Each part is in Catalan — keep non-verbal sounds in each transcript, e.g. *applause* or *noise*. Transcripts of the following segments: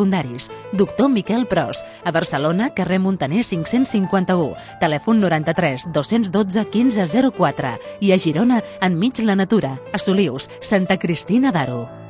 secundaris. Doctor Miquel Pros, a Barcelona, carrer Montaner 551, telèfon 93 212 1504 i a Girona, enmig la natura, a Solius, Santa Cristina d'Aro.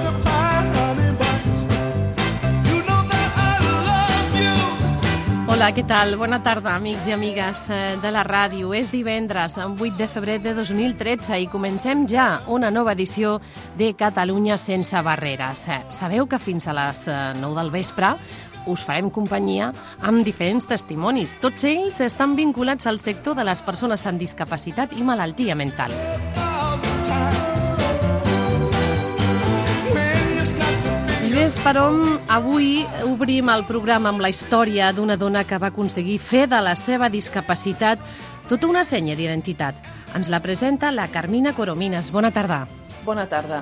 Hola, què tal? Bona tarda, amics i amigues eh, de la ràdio. És divendres, 8 de febrer de 2013 i comencem ja una nova edició de Catalunya sense barreres. Eh, Sabeu que fins a les eh, 9 del vespre us farem companyia amb diferents testimonis. Tots ells estan vinculats al sector de les persones amb discapacitat i malaltia mental. I ves per on avui obrim el programa amb la història d'una dona que va aconseguir fer de la seva discapacitat tota una senya d'identitat. Ens la presenta la Carmina Coromines. Bona tarda. Bona tarda.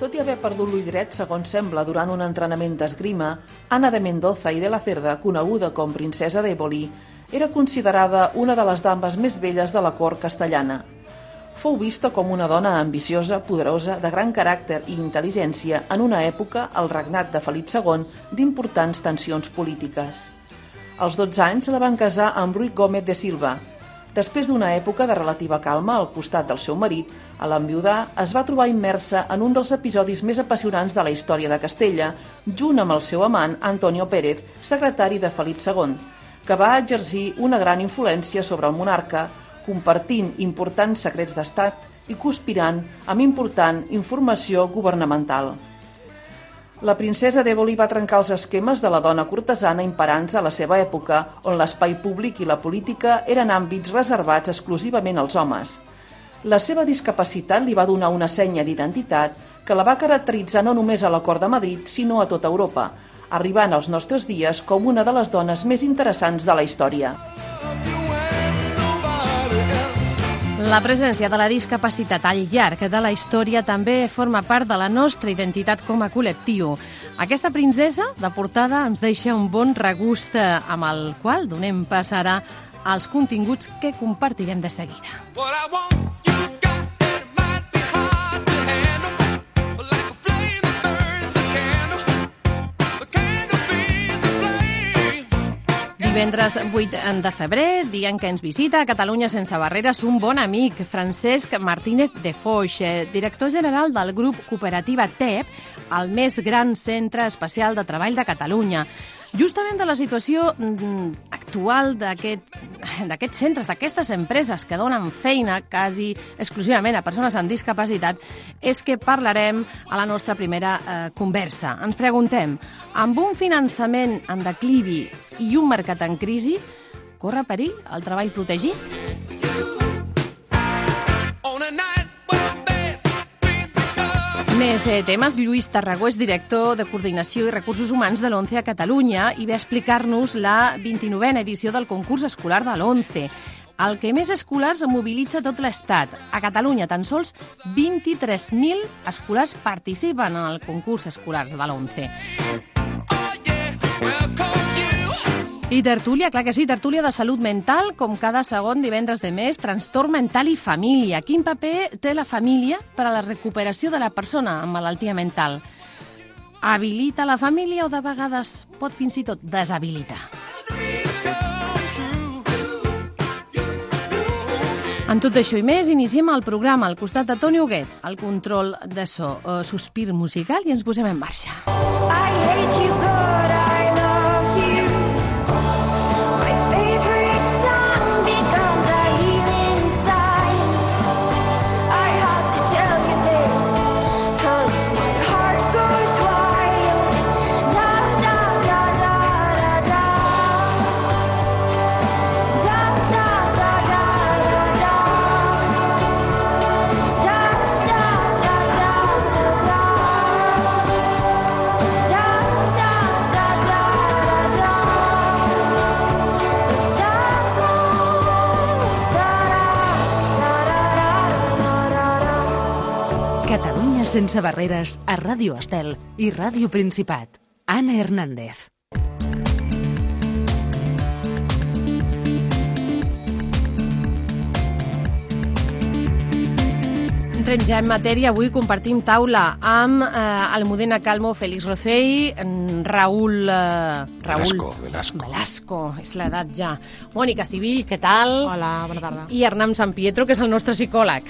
Tot i haver perdut l'ull dret, segons sembla, durant un entrenament d'esgrima, Anna de Mendoza i de la Cerda, coneguda com princesa d'Éboli, era considerada una de les dames més belles de la cort castellana. Fou vista com una dona ambiciosa, poderosa, de gran caràcter i intel·ligència en una època, el regnat de Felip II, d'importants tensions polítiques. Als 12 anys la van casar amb Rui Gómez de Silva. Després d'una època de relativa calma al costat del seu marit, a l'enviudar es va trobar immersa en un dels episodis més apassionants de la història de Castella, junt amb el seu amant Antonio Pérez, secretari de Felip II, que va exercir una gran influència sobre el monarca, compartint importants secrets d'estat i conspirant amb important informació governamental. La princesa d'Éboli va trencar els esquemes de la dona cortesana imperants a la seva època, on l'espai públic i la política eren àmbits reservats exclusivament als homes. La seva discapacitat li va donar una senya d'identitat que la va caracteritzar no només a la cort de Madrid, sinó a tota Europa, arribant als nostres dies com una de les dones més interessants de la història. La presència de la discapacitat al llarg de la història també forma part de la nostra identitat com a col·lectiu. Aquesta princesa, de portada, ens deixa un bon regust eh, amb el qual donem pas ara als continguts que compartirem de seguida. What I want, Divendres 8 de febrer, dia en què ens visita a Catalunya sense barreres un bon amic, Francesc Martínez de Foix, eh, director general del grup Cooperativa TEP, el més gran centre especial de treball de Catalunya. Justament de la situació mm, actual d'aquest- d'aquests centres, d'aquestes empreses que donen feina quasi exclusivament a persones amb discapacitat, és que parlarem a la nostra primera eh, conversa. Ens preguntem, amb un finançament en declivi i un mercat en crisi, corre perill el treball protegit? Més eh, temes, Lluís Tarragó és director de Coordinació i Recursos Humans de l'ONCE a Catalunya i ve a explicar-nos la 29a edició del concurs escolar de l'ONCE. El que més escolars mobilitza tot l'Estat. A Catalunya tan sols 23.000 escolars participen en el concurs escolar de l'ONCE. oh yeah, I tertúlia, clar que sí, tertúlia de salut mental, com cada segon divendres de mes, trastorn mental i família. Quin paper té la família per a la recuperació de la persona amb malaltia mental? Habilita la família o de vegades pot fins i tot deshabilitar? En tot això i més, iniciem el programa al costat de Toni Huguet, el control de so, eh, sospir musical, i ens posem en marxa. I hate you, but I Catalunya sense barreres a Ràdio Estel i Ràdio Principat. Anna Hernández. Entrem ja en matèria. Avui compartim taula amb eh, Almudena Calmo, Félix Rocell, en Raül... Eh, Raül Velasco, Velasco. Velasco, és l'edat ja. Mònica Civil, què tal? Hola, bona tarda. I Hernán San Pietro, que és el nostre psicòleg.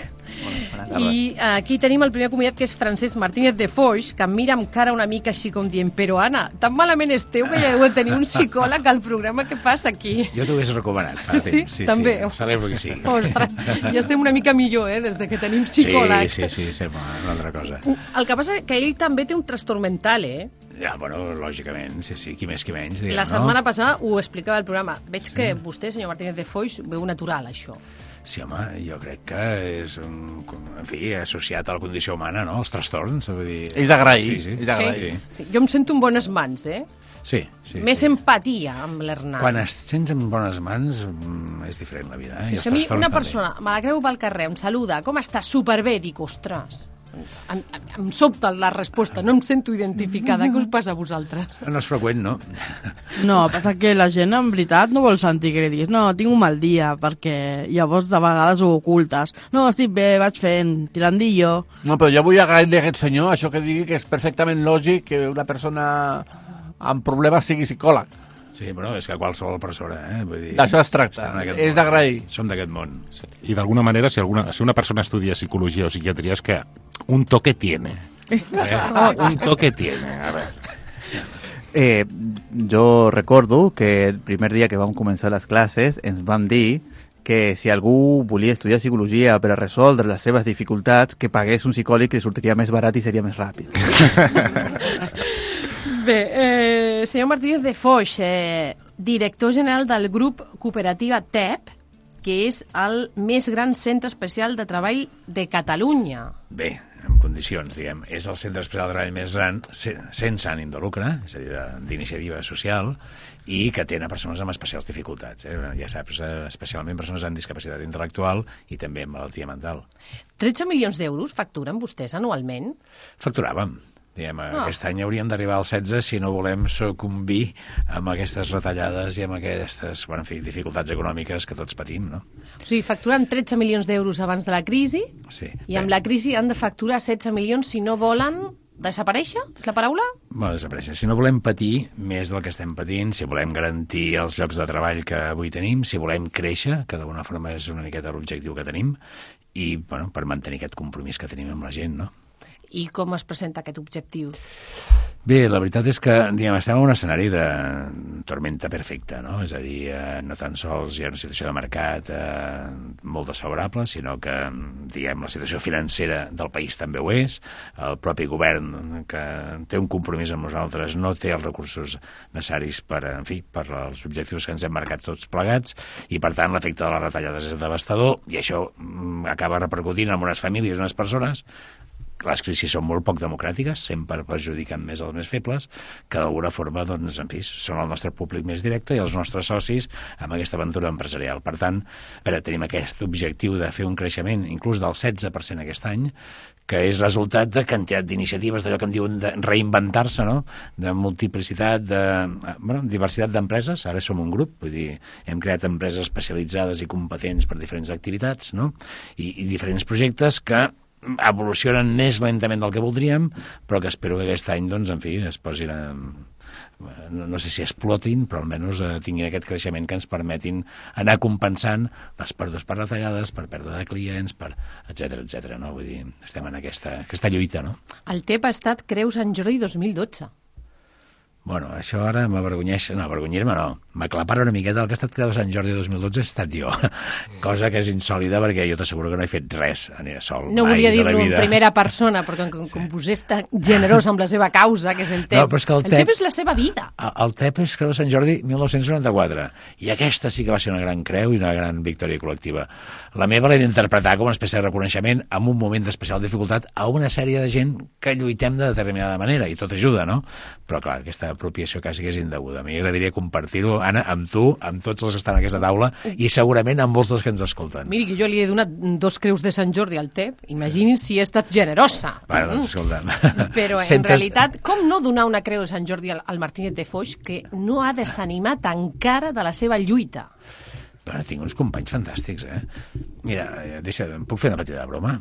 I eh, aquí tenim el primer convidat, que és Francesc Martínez de Foix, que em mira amb cara una mica així com dient però Anna, tan malament esteu que ja heu de tenir un psicòleg al programa que passa aquí. Jo t'ho hagués recomanat fa Sí? Sí, També. Sí, celebro que sí. Ostres, ja estem una mica millor, eh, des de que tenim psicòleg. Sí, sí, sí, sembla una altra cosa. El que passa que ell també té un trastorn mental, eh? Ja, bueno, lògicament, sí, sí, qui més qui menys, diguem, La setmana no? passada ho explicava al programa. Veig que vostè, senyor Martínez de Foix, veu natural, això. Sí, home, jo crec que és, un, en fi, associat a la condició humana, no?, els trastorns, vull dir... És d'agrair, Sí, sí. és d'agrair. Sí, Sí, jo em sento en bones mans, eh? Sí. sí Més sí. empatia amb l'Hernán. Quan et sents en bones mans, mm, és diferent la vida, eh? I És que a mi una també. persona me la creu pel carrer, em saluda, com està? Superbé, dic, ostres, em, em, em sobta la resposta, no em sento identificada. Què us passa a vosaltres? No és freqüent, no? No, passa que la gent en veritat no vol sentir que li diguis no, tinc un mal dia, perquè llavors de vegades ho ocultes. No, estic bé, vaig fent, tirandillo. No, però jo vull agrair-li a aquest senyor això que digui que és perfectament lògic que una persona amb problemes sigui psicòleg. Sí, però és que qualsevol persona, eh? Vull dir, D'això es tracta, és d'agrair. Som d'aquest món. Y de alguna manera, si, alguna, si una persona estudia psicología o psiquiatría, es que un toque tiene. ¿eh? un toque tiene. A ver. Eh, jo recordo que el primer dia que vam començar les classes ens van dir que si algú volia estudiar psicologia per a resoldre les seves dificultats, que pagués un psicòleg que li sortiria més barat i seria més ràpid. *laughs* Bé, eh, senyor Martínez de Foix, eh, director general del grup cooperativa TEP, que és el més gran centre especial de treball de Catalunya. Bé, en condicions, diguem. És el centre especial de treball més gran se- sense ànim de lucre, és a dir, d'iniciativa social, i que a persones amb especials dificultats. Eh? Ja saps, eh, especialment persones amb discapacitat intel·lectual i també amb malaltia mental. 13 milions d'euros facturen vostès anualment? Facturàvem. Diguem, Ah. Aquest any hauríem d'arribar al 16 si no volem sucumbir amb aquestes retallades i amb aquestes bueno, en fi, dificultats econòmiques que tots patim, no? O sigui, facturen 13 milions d'euros abans de la crisi Sí. i amb la crisi han de facturar 16 milions si no volen desaparèixer? És la paraula? Bueno, desaparèixer. Si no volem patir més del que estem patint, si volem garantir els llocs de treball que avui tenim, si volem créixer, que d'alguna forma és una miqueta l'objectiu que tenim, i bueno, per mantenir aquest compromís que tenim amb la gent, no? I com es presenta aquest objectiu? Bé, la veritat és que diguem, estem en un escenari de tormenta perfecta, no? És a dir, eh, no tan sols hi ha una situació de mercat eh, molt desfavorable, sinó que diguem, la situació financera del país també ho és, el propi govern que té un compromís amb nosaltres no té els recursos necessaris per, en fi, per als objectius que ens hem marcat tots plegats, i per tant l'efecte de les retallades és devastador, i això mm, acaba repercutint en unes famílies, unes persones, les crisis són molt poc democràtiques, sempre perjudiquen més els més febles, que d'alguna forma doncs, en fi, són el nostre públic més directe i els nostres socis amb aquesta aventura empresarial. Per tant, veure, tenim aquest objectiu de fer un creixement inclús del 16% aquest any, que és resultat de quantitat d'iniciatives, d'allò que en diuen de reinventar-se, no? de multiplicitat, de bueno, diversitat d'empreses. Ara som un grup, vull dir, hem creat empreses especialitzades i competents per diferents activitats, no? I, i diferents projectes que evolucionen més lentament del que voldríem, però que espero que aquest any, doncs, en fi, es posin a, no, no sé si explotin, però almenys eh, tinguin aquest creixement que ens permetin anar compensant les pèrdues per retallades, per pèrdua de clients, per etc etc. no? Vull dir, estem en aquesta, aquesta lluita, no? El TEP ha estat Creu Sant Jordi 2012. Bueno, això ara m'avergonyeix... No, avergonyir-me no. M'aclapara una miqueta. El que ha estat creat a Sant Jordi 2012 he estat jo. Cosa que és insòlida perquè jo t'asseguro que no he fet res a ni sol. No mai volia dir-ho en primera persona, perquè com, com vostè és tan generós amb la seva causa, que és el TEP, No, però és que el el TEP TEP és la seva vida. El, el TEP és Creu de Sant Jordi 1994 i aquesta sí que va ser una gran creu i una gran victòria col·lectiva. La meva l'he d'interpretar com una espècie de reconeixement en un moment d'especial dificultat a una sèrie de gent que lluitem de determinada manera i tot ajuda, no? Però clar, aquesta apropiació quasi que és indeguda. A mi m'agradaria compartir-ho, Anna, amb tu, amb tots els que estan a aquesta taula i segurament amb molts dels que ens escolten. Miri, que jo li he donat dos creus de Sant Jordi al TEP. Imaginin si he estat generosa. Bueno, doncs, escolta'm. *laughs* Però en Senta't- realitat, com no donar una creu de Sant Jordi al, al Martínez de Foix que no ha desanimat encara de la seva lluita? Bueno, tinc uns companys fantàstics, eh? Mira, eh, deixa, em puc fer una petita broma?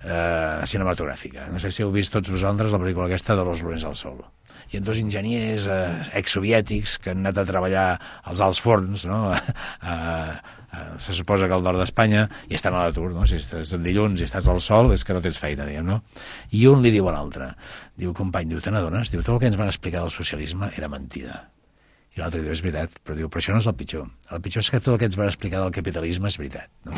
Uh, cinematogràfica. No sé si heu vist tots vosaltres la pel·lícula aquesta de Los Lunes al Sol. Hi ha dos enginyers uh, exsoviètics que han anat a treballar als alts forns, no? Uh, *laughs* uh, se suposa que al nord d'Espanya i estan a l'atur, no? Si estàs el dilluns i estàs al sol és que no tens feina, diguem, no? I un li diu a l'altre, diu, company, diu, te n'adones? Diu, tot el que ens van explicar del socialisme era mentida. I l'altre diu, és veritat, però diu, però això no és el pitjor. El pitjor és que tot el que ens van explicar del capitalisme és veritat. No?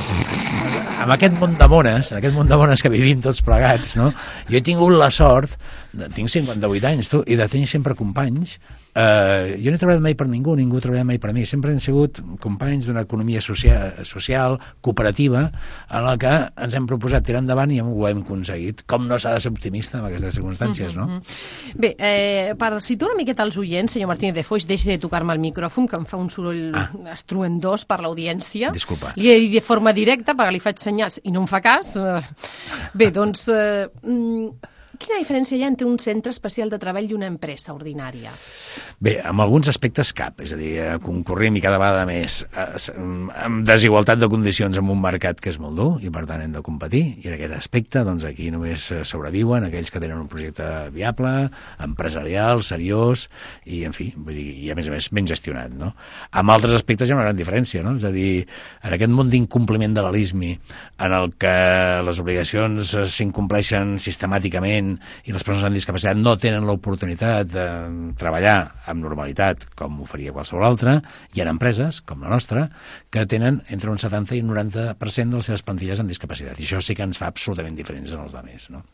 en aquest món de mones, en aquest món de mones que vivim tots plegats, no? jo he tingut la sort, de, tinc 58 anys, tu, i de tenir sempre companys Uh, jo no he treballat mai per ningú, ningú ha treballat mai per mi. Sempre han sigut companys d'una economia social, social, cooperativa, en la que ens hem proposat tirar endavant i ho hem aconseguit. Com no s'ha de ser optimista en aquestes circumstàncies, no? Bé, eh, per situar una miqueta els oients, senyor Martínez de Foix, deixi de tocar-me el micròfon, que em fa un soroll ah. estruendós per l'audiència. Disculpa. Li he dit de forma directa, perquè li faig senyals i no em fa cas. Eh, Bé, doncs, eh, mm, quina diferència hi ha entre un centre especial de treball i una empresa ordinària? Bé, en alguns aspectes cap, és a dir, eh, concorrim i cada vegada més eh, s- amb desigualtat de condicions en un mercat que és molt dur i per tant hem de competir i en aquest aspecte doncs aquí només eh, sobreviuen aquells que tenen un projecte viable, empresarial, seriós i en fi, vull dir, i a més a més ben gestionat, no? Amb altres aspectes hi ha una gran diferència, no? És a dir, en aquest món d'incompliment de l'alismi en el que les obligacions s'incompleixen sistemàticament i les persones amb discapacitat no tenen l'oportunitat de treballar amb normalitat com ho faria qualsevol altre, hi ha empreses, com la nostra, que tenen entre un 70 i un 90% de les seves plantilles amb discapacitat. I això sí que ens fa absolutament diferents en els altres, no?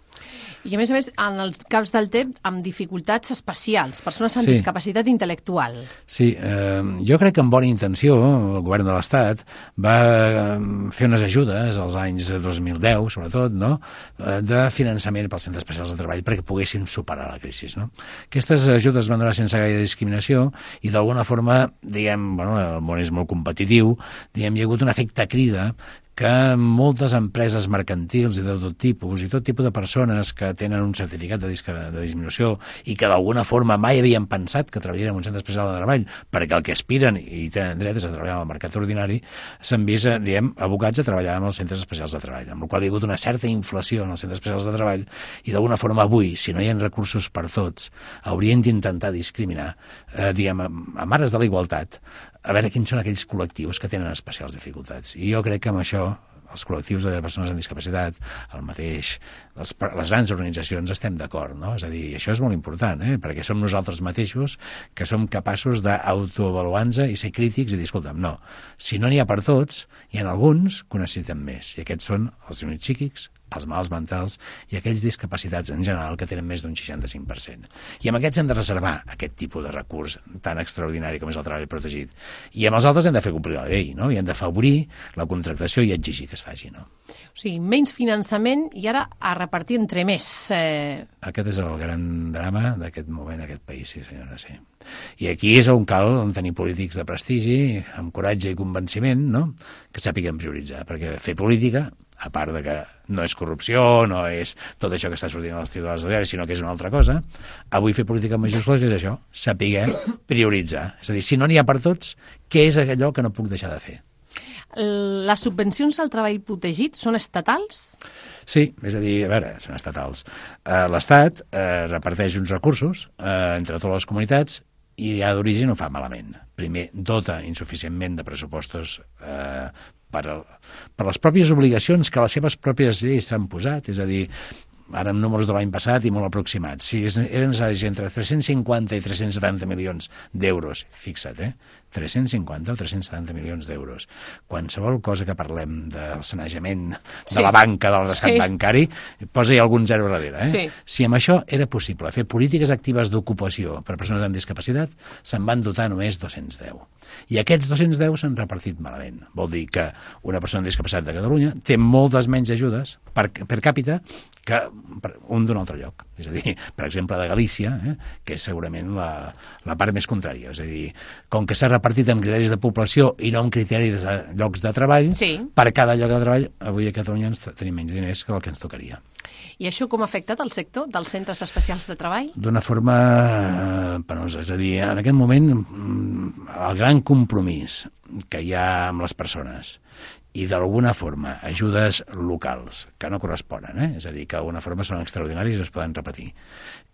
I a més a més, en els caps del TEP, amb dificultats especials, persones amb Sí. discapacitat intel·lectual. Sí, eh, jo crec que amb bona intenció el govern de l'Estat va eh, fer unes ajudes als anys 2010, sobretot, no? eh, de finançament pels centres especials de treball perquè poguessin superar la crisi. No? Aquestes ajudes es van donar sense gaire discriminació i d'alguna forma, diguem, bueno, el món és molt competitiu, diguem, hi ha hagut un efecte crida que moltes empreses mercantils i de tot tipus i tot tipus de persones que tenen un certificat de, disca, de disminució i que d'alguna forma mai havien pensat que treballarien en un centre especial de treball perquè el que aspiren i tenen dret és a treballar en el mercat ordinari s'han vist, eh, diem, abocats a treballar en els centres especials de treball, amb la qual hi ha hagut una certa inflació en els centres especials de treball i d'alguna forma avui, si no hi ha recursos per tots, haurien d'intentar discriminar, eh, diguem, a mares de la igualtat, a veure quins són aquells col·lectius que tenen especials dificultats. I jo crec que amb això els col·lectius de persones amb discapacitat, el mateix, les, les grans organitzacions estem d'acord, no? És a dir, això és molt important, eh? perquè som nosaltres mateixos que som capaços d'autoavaluar-nos i ser crítics i dir, escolta'm, no, si no n'hi ha per tots, hi ha alguns que ho necessiten més, i aquests són els units psíquics, els mals mentals i aquells discapacitats en general que tenen més d'un 65%. I amb aquests hem de reservar aquest tipus de recurs tan extraordinari com és el treball protegit. I amb els altres hem de fer complir la llei, no? I hem d'afavorir la contractació i exigir que es faci, no? O sigui, menys finançament i ara a repartir entre més. Eh, Aquest és el gran drama d'aquest moment, d'aquest país, sí senyora, sí. I aquí és on cal on tenir polítics de prestigi, amb coratge i convenciment, no? que sàpiguen prioritzar, perquè fer política, a part de que no és corrupció, no és tot això que està sortint als titulars de diari, sinó que és una altra cosa, avui fer política amb majúscules és això, saber prioritzar. És a dir, si no n'hi ha per tots, què és allò que no puc deixar de fer? les subvencions al treball protegit són estatals? Sí, és a dir, a veure, són estatals. Eh, L'Estat eh, reparteix uns recursos eh, entre totes les comunitats i ja d'origen ho fa malament. Primer, dota insuficientment de pressupostos eh, per, per les pròpies obligacions que les seves pròpies lleis s'han posat, és a dir, ara amb números de l'any passat i molt aproximats. Si eren entre 350 i 370 milions d'euros, fixa't, eh? 350 o 370 milions d'euros. Qualsevol cosa que parlem del sanejament de Sí. la banca, del rescat Sí. bancari, posa-hi algun zero darrere. Eh? Sí. Si amb això era possible fer polítiques actives d'ocupació per a persones amb discapacitat, se'n van dotar només 210. I aquests 210 s'han repartit malament. Vol dir que una persona amb discapacitat de Catalunya té moltes menys ajudes per, per càpita que un d'un altre lloc. És a dir, per exemple, de Galícia, eh, que és segurament la, la part més contrària. És a dir, com que s'ha repartit amb criteris de població i no amb criteris de llocs de treball, Sí. per cada lloc de treball, avui a Catalunya ens tenim menys diners que el que ens tocaria. I això com ha afectat el sector dels centres especials de treball? d'una forma eh, penosa. És a dir, en aquest moment mm, el gran compromís que hi ha amb les persones i d'alguna forma ajudes locals que no corresponen, eh? és a dir, que d'alguna forma són extraordinaris i es poden repetir.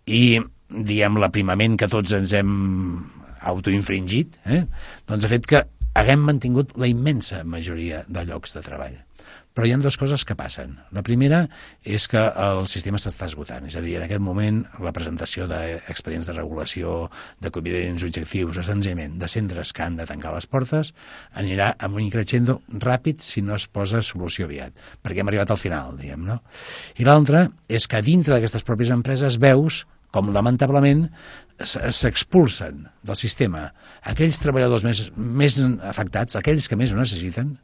I, diguem, l'aprimament que tots ens hem autoinfringit, eh? doncs ha fet que haguem mantingut la immensa majoria de llocs de treball. Però hi ha dues coses que passen. La primera és que el sistema s'està esgotant. És a dir, en aquest moment la presentació d'expedients de regulació, de coevidents objectius, o senzillament de centres que han de tancar les portes, anirà amb un increixendo ràpid si no es posa solució aviat, perquè hem arribat al final, diguem, no? I l'altra és que dintre d'aquestes pròpies empreses veus com lamentablement s'expulsen del sistema aquells treballadors més, més afectats, aquells que més ho necessiten,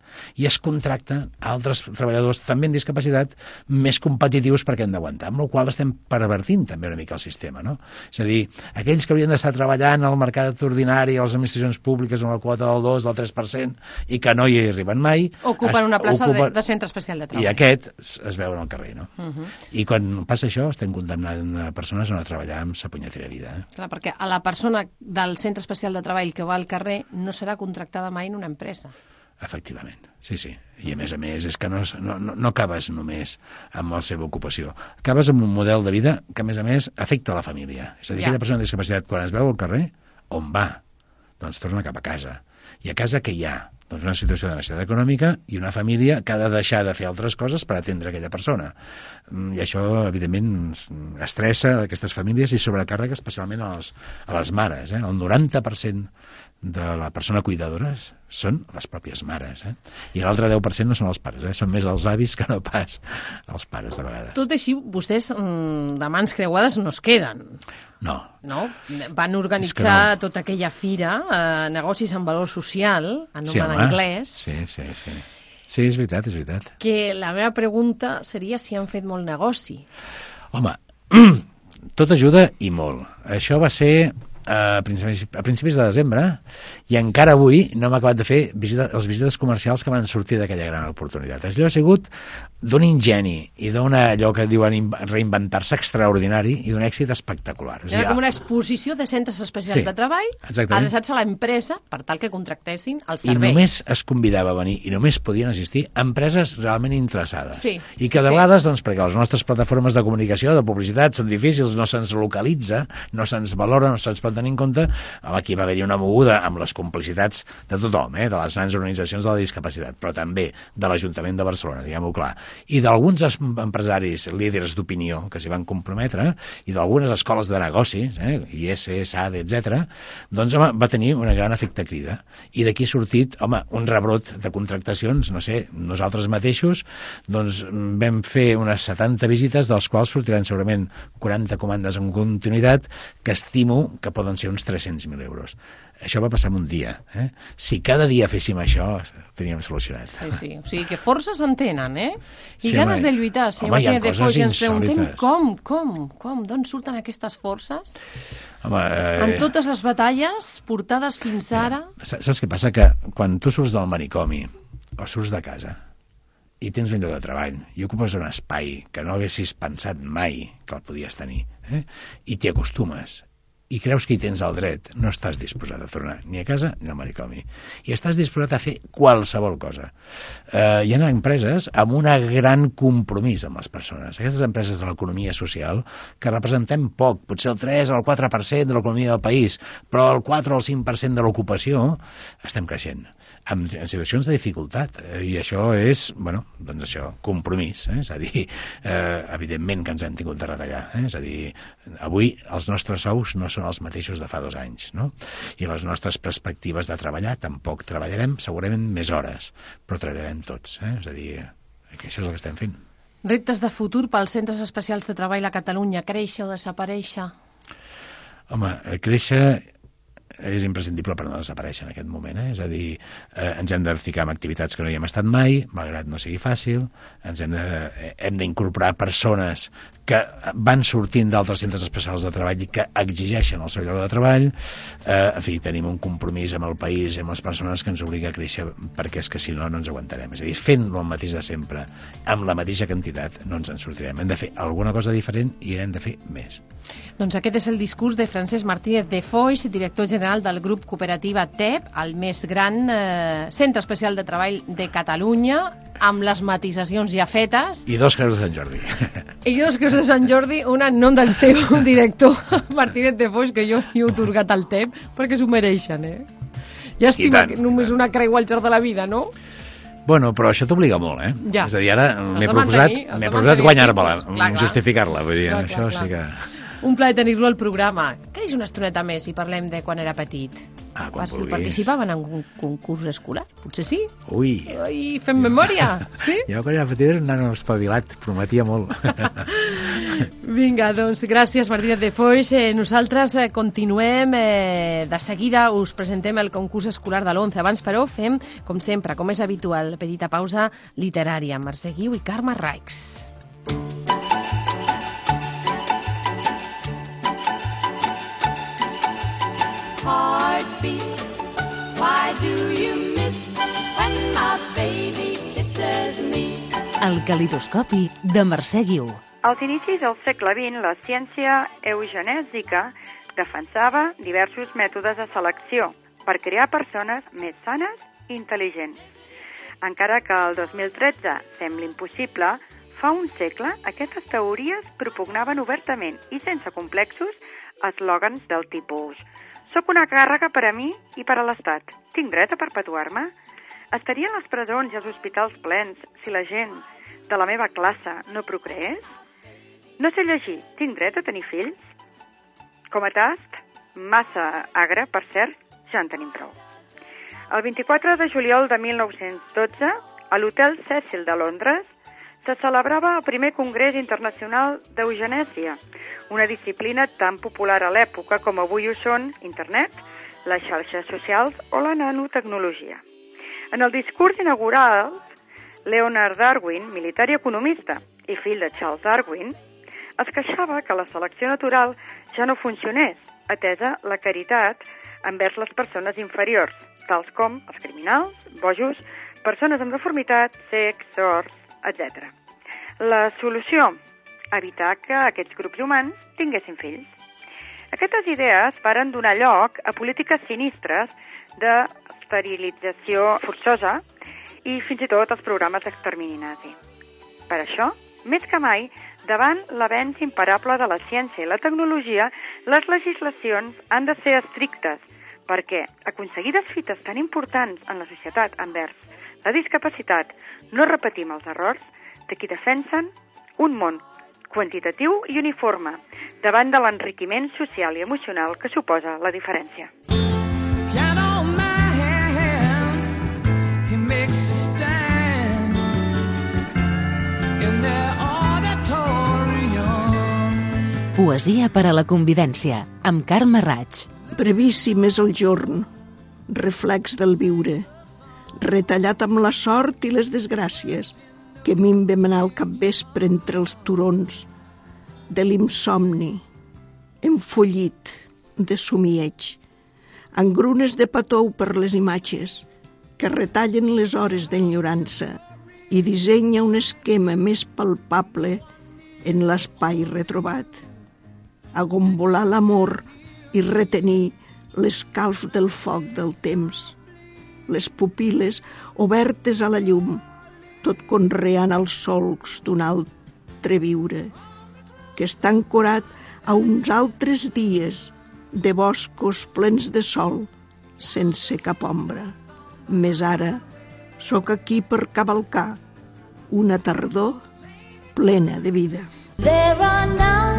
i es contracten altres treballadors també amb discapacitat més competitius perquè han d'aguantar, amb la qual estem pervertint també una mica el sistema. No? És a dir, aquells que haurien d'estar treballant al mercat ordinari, a les administracions públiques, amb la quota del 2, del 3%, i que no hi arriben mai... Ocupen una plaça ocupen- de, de centre especial de treball. i aquest es es veu en el carrer, no? Uh -huh. I quan passa això, estem condemnant persones a no treballar amb sa punyetera vida. Eh? Clar, perquè a la persona del centre especial de treball que va al carrer no serà contractada mai en una empresa. Efectivament, sí, sí. I a més a més és que no, no, no acabes només amb la seva ocupació. Acabes amb un model de vida que, a més a més, afecta la família. És a dir, Ja. aquella persona amb discapacitat, quan es veu al carrer, on va? Doncs torna cap a casa. I a casa què hi ha? Doncs una situació de necessitat econòmica i una família que ha de deixar de fer altres coses per atendre aquella persona. Mm, I això, evidentment, s- estressa aquestes famílies i sobrecàrrega especialment a les, a les mares. Eh? El 90% de la persona cuidadora són les pròpies mares. Eh? I l'altre 10% no són els pares, eh? són més els avis que no pas els pares, de vegades. Tot així, vostès mm, de mans creuades no es queden. No, No? Van organitzar que tota aquella fira, eh, negocis amb valor social, sí, anomenat home. anglès, Sí, sí, sí. Sí, és veritat, és veritat. que la meva pregunta seria si han fet molt negoci. Home, *clears throat* tot ajuda i molt. Això va ser a principis, a principis de desembre i encara avui no hem acabat de fer visita, les visites comercials que van sortir d'aquella gran oportunitat. Allò ha sigut d'un ingeni i d'un allò que diuen in- reinventar-se extraordinari i d'un èxit espectacular. Era com una exposició de centres especials Sí, de treball adreçats a l'empresa per tal que contractessin els i serveis. només es convidava a venir i només podien assistir empreses realment interessades. Sí, I sí, que de sí. vegades, doncs, perquè les nostres plataformes de comunicació, de publicitat, són difícils, no se'ns localitza, no se'ns valora, no se'ns pot tenir en compte, aquí va haver-hi una moguda amb les complicitats de tothom, eh, de les grans organitzacions de la discapacitat, però també de l'Ajuntament de Barcelona, diguem-ho clar, i d'alguns es- empresaris líders d'opinió que s'hi van comprometre, i d'algunes escoles de negocis, eh, IS, SAD, etc. doncs home, va tenir una gran efecte crida. I d'aquí ha sortit, home, un rebrot de contractacions, no sé, nosaltres mateixos, doncs vam fer unes 70 visites, dels quals sortiran segurament 40 comandes en continuïtat, que estimo que poden ser uns 300.000 euros. Això va passar en un dia. Eh? Si cada dia féssim això, ho teníem solucionat. Sí, sí. O sigui que forces en tenen, eh? I Sí, ganes home. de lluitar. Senyor Home, hi ha de coses ens preguntem com, com, com, d'on surten aquestes forces? Home, eh, En totes les batalles portades fins ara... Sa- Saps què passa? Que quan tu surts del manicomi o surts de casa i tens un lloc de treball i ocupes un espai que no haguessis pensat mai que el podies tenir eh? i t'hi acostumes i creus que hi tens el dret, no estàs disposat a tornar ni a casa ni al manicomi. I estàs disposat a fer qualsevol cosa. Eh, hi ha empreses amb un gran compromís amb les persones. Aquestes empreses de l'economia social que representem poc, potser el 3 o el 4% de l'economia del país, però el 4 o el 5% de l'ocupació estem creixent en, situacions de dificultat. Eh, I això és, bueno, doncs això, compromís. Eh? És a dir, eh, evidentment que ens hem tingut de retallar. Eh? És a dir, avui els nostres sous no són els mateixos de fa dos anys, no? I les nostres perspectives de treballar tampoc. Treballarem segurament més hores, però treballarem tots. Eh? És a dir, que això és el que estem fent. Reptes de futur pels centres especials de treball a Catalunya, créixer o desaparèixer? Home, eh, créixer és imprescindible per no desaparèixer en aquest moment. Eh? És a dir, eh, ens hem de ficar en activitats que no hi hem estat mai, malgrat no sigui fàcil, ens hem de- eh, hem d'incorporar persones que van sortint d'altres centres especials de treball i que exigeixen el seu lloc de treball. Eh, en fi, tenim un compromís amb el país i amb les persones que ens obliga a créixer perquè és que si no, no ens aguantarem. És a dir, fent el mateix de sempre, amb la mateixa quantitat, no ens en sortirem. Hem de fer alguna cosa diferent i hem de fer més. Doncs aquest és el discurs de Francesc Martínez de Foix, director general del grup cooperativa TEP, el més gran eh, centre especial de treball de Catalunya, amb les matisacions ja fetes, I dos creus de Sant Jordi. *laughs* i dos creus de Sant Jordi, una en nom del seu *laughs* director, Martínez de Foix, que jo he otorgat al TEP, perquè s'ho mereixen, eh? Llàstima tant, que només una creu al llarg de la vida, no? Bueno, però això t'obliga molt, eh? Ja. És a dir, ara m'he proposat, proposat guanyar-me-la, justificar-la, vull dir, Clar, això clar, sí clar. que... Un plaer tenir-lo al programa. Quedis una estoneta més i parlem de quan era petit. Ah, quan si vulguis. participaven en un concurs escolar. Potser sí. Ui, Ai, fem memòria, *laughs* sí? jo quan era petit era un nano espavilat, prometia molt. *laughs* Vinga, doncs gràcies Martínez de Foix. Eh, nosaltres eh, continuem eh, de seguida, us presentem el concurs escolar de l'11. Abans, però, fem, com sempre, com és habitual, petita pausa literària. Mercè Guiu i Carme Raix. Heartbeat, El calidoscopi de Mercè Guiu. Als inicis del segle XX, la ciència eugenèsica defensava diversos mètodes de selecció per crear persones més sanes i intel·ligents. Encara que el 2013 sembla impossible, fa un segle aquestes teories propugnaven obertament i sense complexos eslògans del tipus «Soc una càrrega per a mi i per a l'Estat. Tinc dret a perpetuar-me?» Estarien les presons i els hospitals plens si la gent de la meva classe no procreés? No sé llegir. Tinc dret a tenir fills? Com a tast, massa agre, per cert, ja en tenim prou. El 24 de juliol de 1912, a l'Hotel Cecil de Londres, se celebrava el primer Congrés Internacional d'Eugenèsia, una disciplina tan popular a l'època com avui ho són internet, les xarxes socials o la nanotecnologia. En el discurs inaugural, Leonard Darwin, militar i economista i fill de Charles Darwin, es queixava que la selecció natural ja no funcionés, atesa la caritat envers les persones inferiors, tals com els criminals, bojos, persones amb deformitat, secs, sords, etc. La solució? Evitar que aquests grups humans tinguessin fills. Aquestes idees varen donar lloc a polítiques sinistres d'esterilització forçosa i fins i tot els programes d'extermini nazi. Per això, més que mai, davant l'avenç imparable de la ciència i la tecnologia, les legislacions han de ser estrictes, perquè aconseguir desfites tan importants en la societat envers la discapacitat no repetim els errors de qui defensen un món quantitatiu i uniforme davant de l'enriquiment social i emocional que suposa la diferència. Poesia per a la convivència, amb Carme Raig. Brevíssim és el jorn, reflex del viure, retallat amb la sort i les desgràcies que minvem en el capvespre entre els turons de l'insomni, enfollit de somieig, engrunes de patou per les imatges que retallen les hores d'enyorança i dissenya un esquema més palpable en l'espai retrobat. Agombolar l'amor i retenir l'escalf del foc del temps. Les pupil·les obertes a la llum, tot conreant els solcs d'un altre viure, que està ancorat a uns altres dies de boscos plens de sol, sense cap ombra. Més ara, sóc aquí per cavalcar una tardor plena de vida. There are nine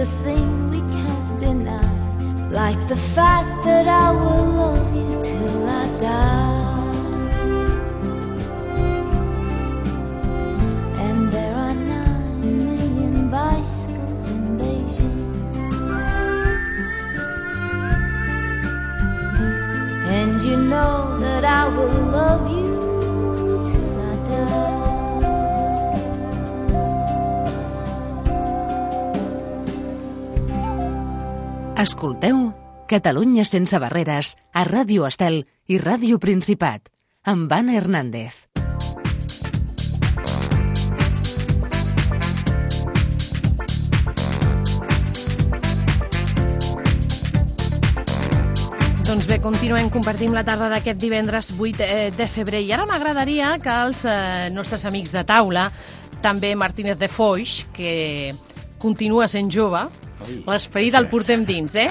It's a Escolteu Catalunya sense barreres a Ràdio Estel i Ràdio Principat amb Anna Hernández. Doncs bé, continuem, compartim la tarda d'aquest divendres 8 eh, de febrer. I ara m'agradaria que els eh, nostres amics de taula, també Martínez de Foix, que continua sent jove, l'esperit el portem dins, eh?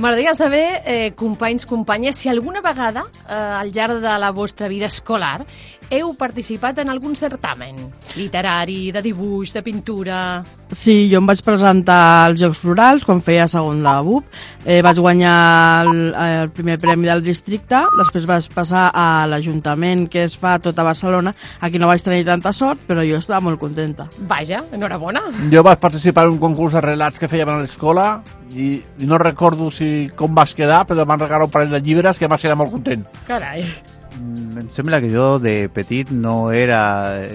M'agradaria saber, eh, companys, companyes, si alguna vegada eh, al llarg de la vostra vida escolar heu participat en algun certamen literari, de dibuix, de pintura... Sí, jo em vaig presentar als Jocs Florals quan feia segon de la BUP. Eh, vaig guanyar el, el primer premi del districte, després vaig passar a l'Ajuntament que es fa a tota Barcelona. Aquí no vaig tenir tanta sort, però jo estava molt contenta. Vaja, enhorabona. Jo vaig participar en un concurs de relats que fèiem a l'escola i, i no recordo si com vas quedar, però em van regalar un parell de llibres que em vaig quedar molt content. Carai. Mm, Em sembla que jo de petit no era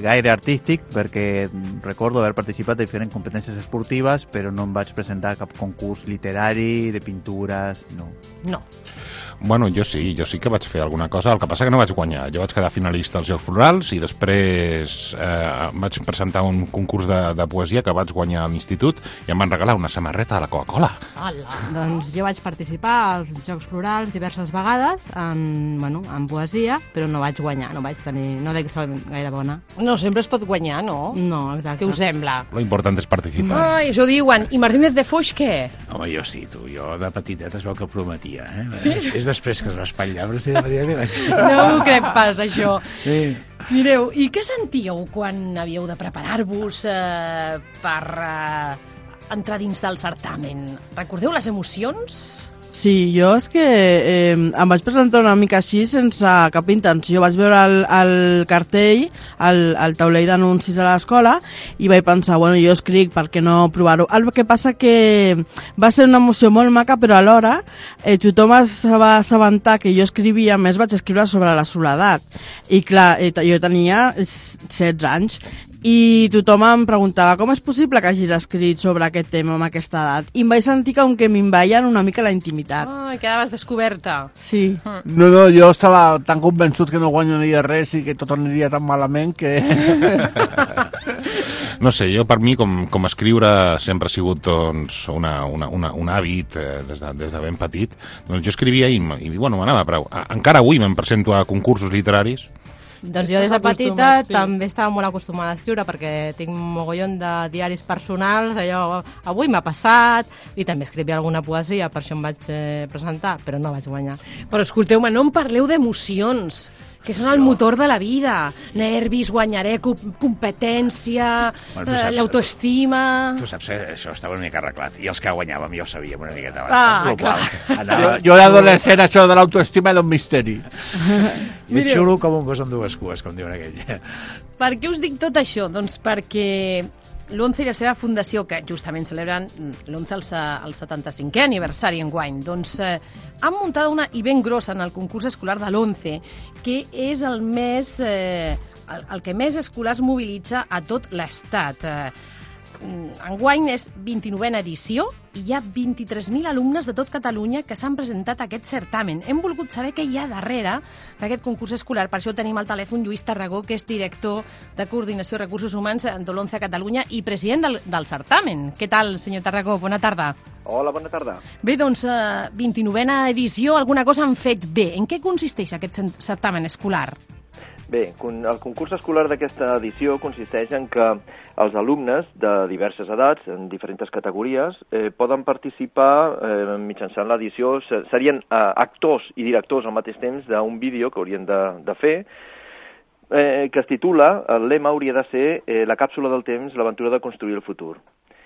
gaire artístic perquè recordo haver participat en diferents competències esportives però no em vaig presentar a cap concurs literari, de pintures, no. No. Bueno, jo sí, jo sí que vaig fer alguna cosa, el que passa que no vaig guanyar. Jo vaig quedar finalista als Jocs Florals i després eh, vaig presentar un concurs de, de poesia que vaig guanyar a l'institut i em van regalar una samarreta de la Coca-Cola. Doncs jo vaig participar als Jocs Florals diverses vegades en, bueno, en poesia, però no vaig guanyar, no vaig tenir, no dec ser gaire bona. No sempre es pot guanyar, no? No, exacte. Què us sembla? Lo important és participar. Ai, això diuen. I Martínez de Foix, què? Home, jo sí, tu. Jo de petitet es veu que prometia, eh? Sí? És després que es va espatllar, però sí, de li vaig... *laughs* No m'ho crec pas, això. Sí. Mireu, i què sentíeu quan havíeu de preparar-vos eh, per eh, entrar dins del certamen? Recordeu les emocions? Sí, jo és que eh, em vaig presentar una mica així sense cap intenció. Vaig veure el, el cartell, el, el taulell d'anuncis a l'escola i vaig pensar, bueno, jo escric, per què no provar-ho? El que passa que va ser una emoció molt maca, però alhora eh, tothom es va assabentar que jo escrivia, més vaig escriure sobre la soledat. I clar, eh, jo tenia 16 anys i tothom em preguntava com és possible que hagis escrit sobre aquest tema amb aquesta edat. I em vaig sentir com que m'invaien una mica la intimitat. Ai, quedaves descoberta. Sí. No, no, jo estava tan convençut que no guanyaria res i que tot aniria tan malament que... *laughs* No sé, jo per mi, com, com escriure sempre ha sigut doncs, una, una, una, un hàbit eh, des, de, des de ben petit, doncs jo escrivia i, i bueno, m'anava prou. A- Encara avui me'n presento a concursos literaris. Doncs jo des de petita sí. també estava molt acostumada a escriure perquè tinc un mogollon de diaris personals, allò, avui m'ha passat, i també escrivia alguna poesia, per això em vaig eh, presentar, però no vaig guanyar. Però escolteu-me, no em parleu d'emocions, que són el motor de la vida. Nervis, guanyaré, co- competència, Bueno, eh, l'autoestima... Tu saps, això estava una mica arreglat. I els que guanyàvem ja ho sabíem una miqueta abans. Ah? Lo qual, jo, anava, jo d'adolescent això de l'autoestima era un misteri. *laughs* ben xulo com un gos amb dues cues, com diuen aquell. Per què us dic tot això? Doncs perquè l'11 i la seva fundació, que justament celebren mm, l'11 el, el 75è aniversari en guany, doncs eh, han muntat una, i ben grossa, en el concurs escolar de l'11, que és el més... Eh, el, el que més escolars mobilitza a tot l'Estat. Eh, enguany és 29a edició i hi ha 23.000 alumnes de tot Catalunya que s'han presentat a aquest certamen. Hem volgut saber què hi ha darrere d'aquest concurs escolar. Per això tenim al telèfon Lluís Tarragó, que és director de Coordinació de Recursos Humans de l'ONCE a Catalunya i president del, del certamen. Què tal, senyor Tarragó? Bona tarda. Hola, bona tarda. Bé, doncs, eh, 29a edició, alguna cosa han fet bé. En què consisteix aquest certamen escolar? Bé, el concurs escolar d'aquesta edició consisteix en que els alumnes de diverses edats, en diferents categories, eh, poden participar eh, mitjançant l'edició. Se- Serien eh, actors i directors al mateix temps d'un vídeo que haurien de, de fer, eh, que es titula, el lema hauria de ser eh, La càpsula del temps, l'aventura de construir el futur.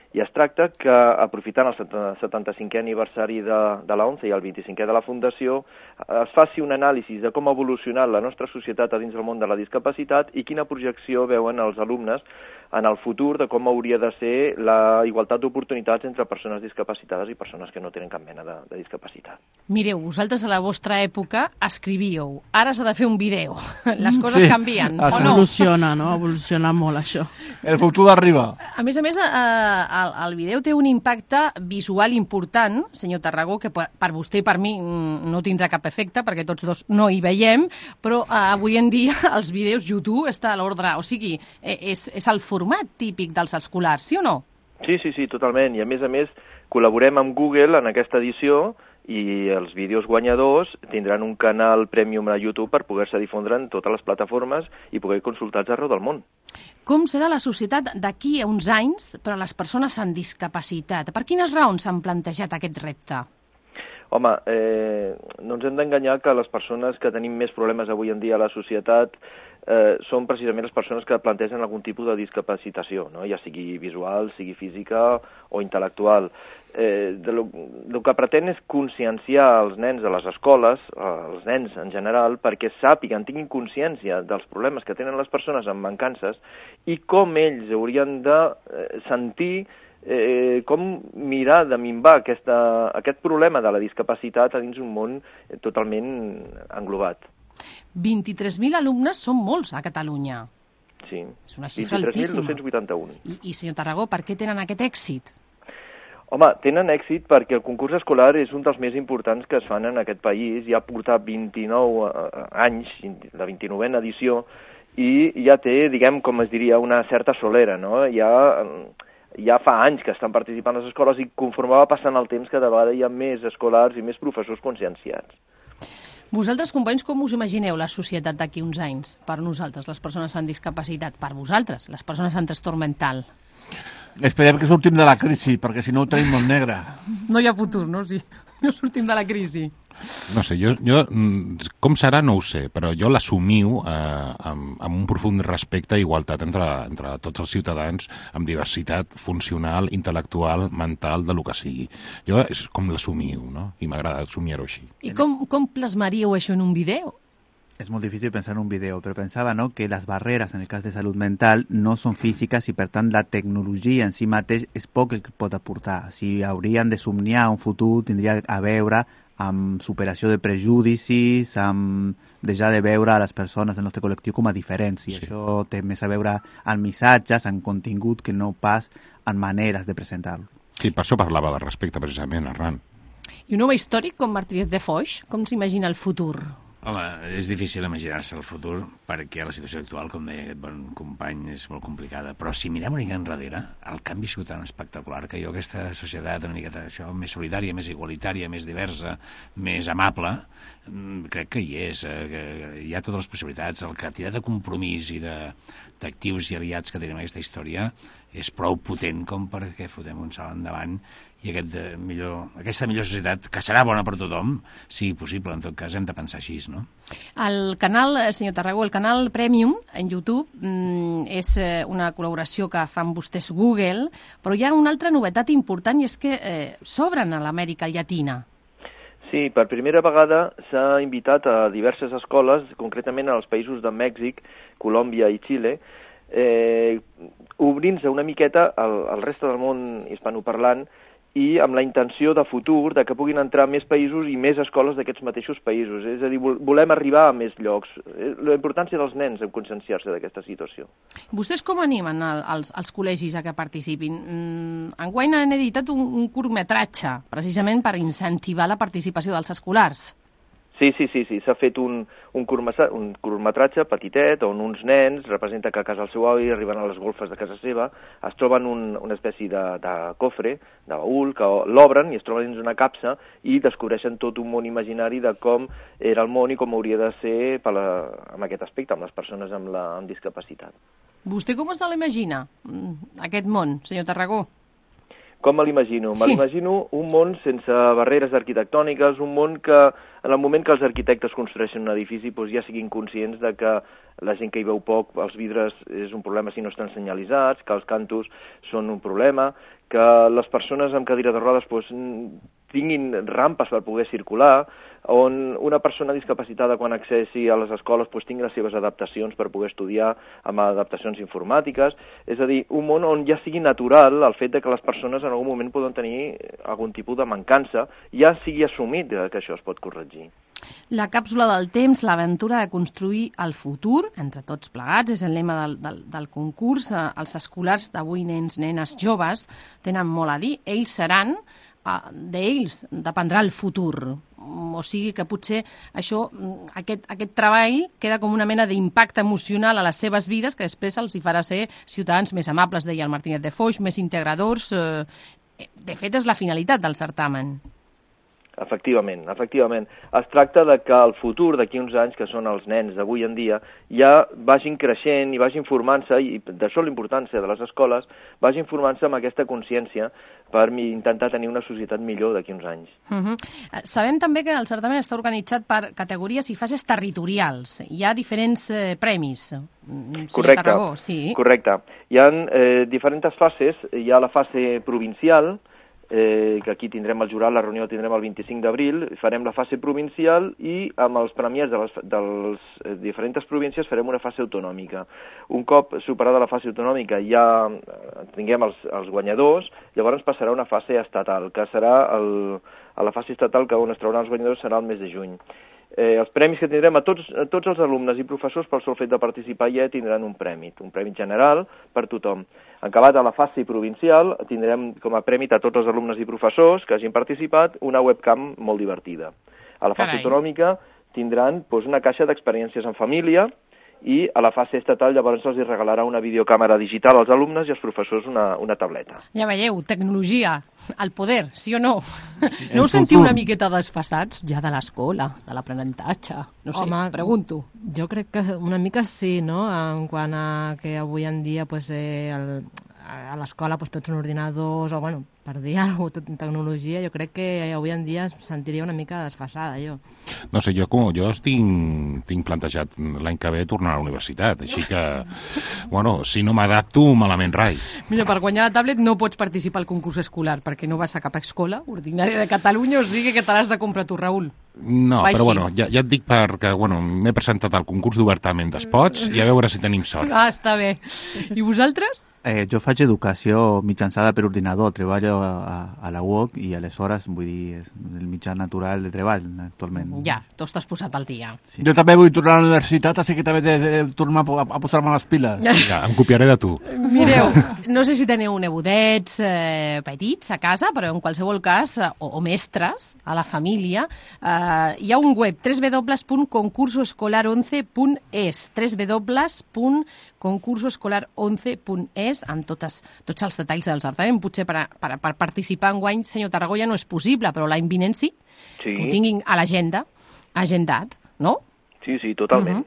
I es tracta que, aprofitant el 75è aniversari de, de la ONCE i el 25è de la Fundació, es faci un anàlisi de com ha evolucionat la nostra societat a dins del món de la discapacitat i quina projecció veuen els alumnes en el futur de com hauria de ser la igualtat d'oportunitats entre persones discapacitades i persones que no tenen cap mena de, de discapacitat. Mireu, vosaltres a la vostra època escrivíeu. Ara s'ha de fer un vídeo. Les coses Sí, canvien, o no? Evoluciona, no? Evoluciona molt, això. El futur arriba. A més a més, eh, el, el vídeo té un impacte visual important, senyor Tarragó, que per, per vostè i per mi mm, no tindrà cap efecte, perquè tots dos no hi veiem, però eh, avui en dia *laughs* els vídeos YouTube està a l'ordre, o sigui, eh, és, és el format típic dels escolars, sí o no? Sí, sí, sí, totalment. I a més a més col·laborem amb Google en aquesta edició i els vídeos guanyadors tindran un canal premium a YouTube per poder-se difondre en totes les plataformes i poder consultar-los arreu del món. Com serà la societat d'aquí a uns anys per a les persones amb discapacitat? Per quines raons s'han plantejat aquest repte? Home, eh, no ens hem d'enganyar que les persones que tenim més problemes avui en dia a la societat eh, són precisament les persones que plantegen algun tipus de discapacitació, no? ja sigui visual, sigui física o intel·lectual. Eh, de lo, el que pretén és conscienciar els nens a les escoles, eh, els nens en general, perquè sàpiguen, tinguin consciència dels problemes que tenen les persones amb mancances i com ells haurien de eh, sentir eh, com mirar de minvar aquesta, aquest problema de la discapacitat a dins un món eh, totalment englobat. 23.000 alumnes són molts a Catalunya. Sí. És una xifra altíssima. 23.281. I, I, senyor Tarragó, per què tenen aquest èxit? Home, tenen èxit perquè el concurs escolar és un dels més importants que es fan en aquest país. Ja ha portat 29 eh, anys, la 29a edició, i ja té, diguem, com es diria, una certa solera, no? Ja, ja fa anys que estan participant les escoles i conforme va passant el temps cada vegada hi ha més escolars i més professors conscienciats. Vosaltres, companys, com us imagineu la societat d'aquí uns anys? Per nosaltres, les persones amb discapacitat. Per vosaltres, les persones amb trastorn mental. Esperem que sortim de la crisi, perquè si no ho tenim molt negre. No hi ha futur, no? Sí. No sortim de la crisi. No sé, jo, jo mm, com serà no ho sé, però jo l'assumiu eh, amb, amb un profund respecte i igualtat entre, entre tots els ciutadans amb diversitat funcional, intel·lectual, mental, de lo que sigui. Jo és com l'assumiu, no? I m'agrada assumir-ho així. I com, com plasmaríeu això en un vídeo? Es muy difícil pensar en un video, pero pensaba ¿no? que las barreras en el cas de salut mental no són físiques i, per tant, la tecnologia en si mateix és poc el que pot aportar. Si haurien de somniar un futur, tindria a veure amb superació de prejudicis, amb deixar de veure a les persones del nostre col·lectiu com a diferents. I Sí. això té més a veure amb missatges, amb contingut, que no pas en maneres de presentar-lo. Sí, per això parlava de respecte, precisament, Arran. I un home històric com Martínez de Foix, com s'imagina el futur? Home, és difícil imaginar-se el futur perquè la situació actual, com deia aquest bon company, és molt complicada. Però si mirem una mica enrere, el canvi ha sigut tan espectacular que jo aquesta societat una miqueta això, més solidària, més igualitària, més diversa, més amable, mm, crec que hi és, eh, que hi ha totes les possibilitats. El quantitat de compromís i d'actius i aliats que tenim en aquesta història és prou potent com perquè fotem un salt endavant i aquest, eh, millor, aquesta millor societat, que serà bona per tothom, sigui possible. En tot cas, hem de pensar així, no? El canal, eh, senyor Tarragó, el canal Premium en YouTube mm, és eh, una col·laboració que fan vostès Google, però hi ha una altra novetat important i és que eh, s'obren a l'Amèrica Llatina. Sí, per primera vegada s'ha invitat a diverses escoles, concretament als països de Mèxic, Colòmbia i Xile, eh, obrint-se una miqueta al, al reste del món hispanoparlant i amb la intenció de futur de que puguin entrar més països i més escoles d'aquests mateixos països. És a dir, vol- volem arribar a més llocs. Eh, La importància dels nens en conscienciar-se d'aquesta situació. Vostès com animen el, els, els col·legis a que participin? Mm, enguany han editat un, un curtmetratge, precisament per incentivar la participació dels escolars. Sí, sí, sí, sí. s'ha fet un, un, curmassa- un curtmetratge petitet on uns nens representa que a casa del seu avi arriben a les golfes de casa seva, es troben un, una espècie de, de cofre, de baúl, que l'obren i es troben dins una capsa i descobreixen tot un món imaginari de com era el món i com hauria de ser per la, amb aquest aspecte, amb les persones amb, la, amb discapacitat. Vostè com se l'imagina, mm, aquest món, senyor Tarragó? Com me l'imagino? Me Sí. l'imagino un món sense barreres arquitectòniques, un món que en el moment que els arquitectes construeixen un edifici doncs ja siguin conscients de que la gent que hi veu poc, els vidres és un problema si no estan senyalitzats, que els cantos són un problema, que les persones amb cadira de rodes doncs, tinguin rampes per poder circular, on una persona discapacitada quan accessi a les escoles doncs, tingui les seves adaptacions per poder estudiar amb adaptacions informàtiques, és a dir, un món on ja sigui natural el fet de que les persones en algun moment poden tenir algun tipus de mancança, ja sigui assumit eh, que això es pot corregir. La càpsula del temps, l'aventura de construir el futur, entre tots plegats, és el lema del, del, del concurs. Eh, Els escolars d'avui, nens, nenes, joves, tenen molt a dir. Ells seran, eh, d'ells dependrà el futur. O sigui que potser això, mm, aquest, aquest treball queda com una mena d'impacte emocional a les seves vides que després els hi farà ser ciutadans més amables, deia el Martínez de Foix, més integradors. Eh, de fet, és la finalitat del certamen. Efectivament, efectivament. Es tracta de que el futur d'aquí uns anys, que són els nens d'avui en dia, ja vagin creixent i vagin formant-se, i d'això la importància de les escoles, vagin formant-se amb aquesta consciència per intentar tenir una societat millor d'aquí uns anys. Uh -huh. Sabem també que el certamen està organitzat per categories i fases territorials. Hi ha diferents eh, premis. Mm, senyor Correcte, Tarragó, sí. correcte. Hi ha eh, diferents fases. Hi ha la fase provincial, eh, que aquí tindrem el jurat, la reunió la tindrem el 25 d'abril, farem la fase provincial i amb els premiats de les dels, eh, diferents províncies farem una fase autonòmica. Un cop superada la fase autonòmica ja eh, tinguem els, els guanyadors, llavors passarà una fase estatal, que serà el, a la fase estatal que on es trauran els guanyadors serà el mes de juny. Eh, els premis que tindrem a tots, a tots els alumnes i professors pel sol fet de participar ja tindran un premi, un premi general per tothom. Acabat a la fase provincial tindrem com a premi a tots els alumnes i professors que hagin participat una webcam molt divertida. A la fase Carai. autonòmica tindran doncs, una caixa d'experiències en família i a la fase estatal llavors els regalarà una videocàmera digital als alumnes i als professors una, una tableta. Ja veieu, tecnologia, el poder, sí o no? el no us sentiu futur. una miqueta desfassats ja de l'escola, de l'aprenentatge? No sé, Home, pregunto. Jo crec que una mica sí, no?, en quant a que avui en dia pues, eh, el, a l'escola pues, tots són ordinadors o, bueno, per dir *laughs* alguna cosa, tecnologia, jo crec que avui en dia em sentiria una mica desfasada, jo. No sé, jo, com, jo tinc, tinc plantejat l'any que ve tornar a la universitat, així que, *laughs* bueno, si no m'adapto, malament rai. Mira, per guanyar la tablet no pots participar al concurs escolar perquè no vas a cap escola ordinària de Catalunya, o sigui que te l'has de comprar tu, Raül. No, Va però així. bueno, ja, ja et dic perquè, bueno, m'he presentat al concurs d'obertament d'espots i a veure si tenim sort. Ah, està bé. I vosaltres? Eh, jo faig educació mitjançada per ordinador, treballo a, a, a la UOC i aleshores, vull dir, és el mitjà natural de treball actualment. Ja, tu estàs posat al dia. Sí. Jo també vull tornar a la universitat, així que també he de, de tornar a, a posar-me les piles. Ja, em copiaré de tu. Mireu, no sé si teniu nebodets eh, petits a casa, però en qualsevol cas, eh, o, o mestres a la família, eh, hi ha un web, www.concursoescolar11.es www.concursoescolar11.es amb totes, tots els detalls del certamen. Potser per, a, per, a- per participar en guany, senyor Tarragó, ja no és possible, però l'any vinent sí, Sí. que ho tinguin a l'agenda, agendat, no? Sí, sí, totalment.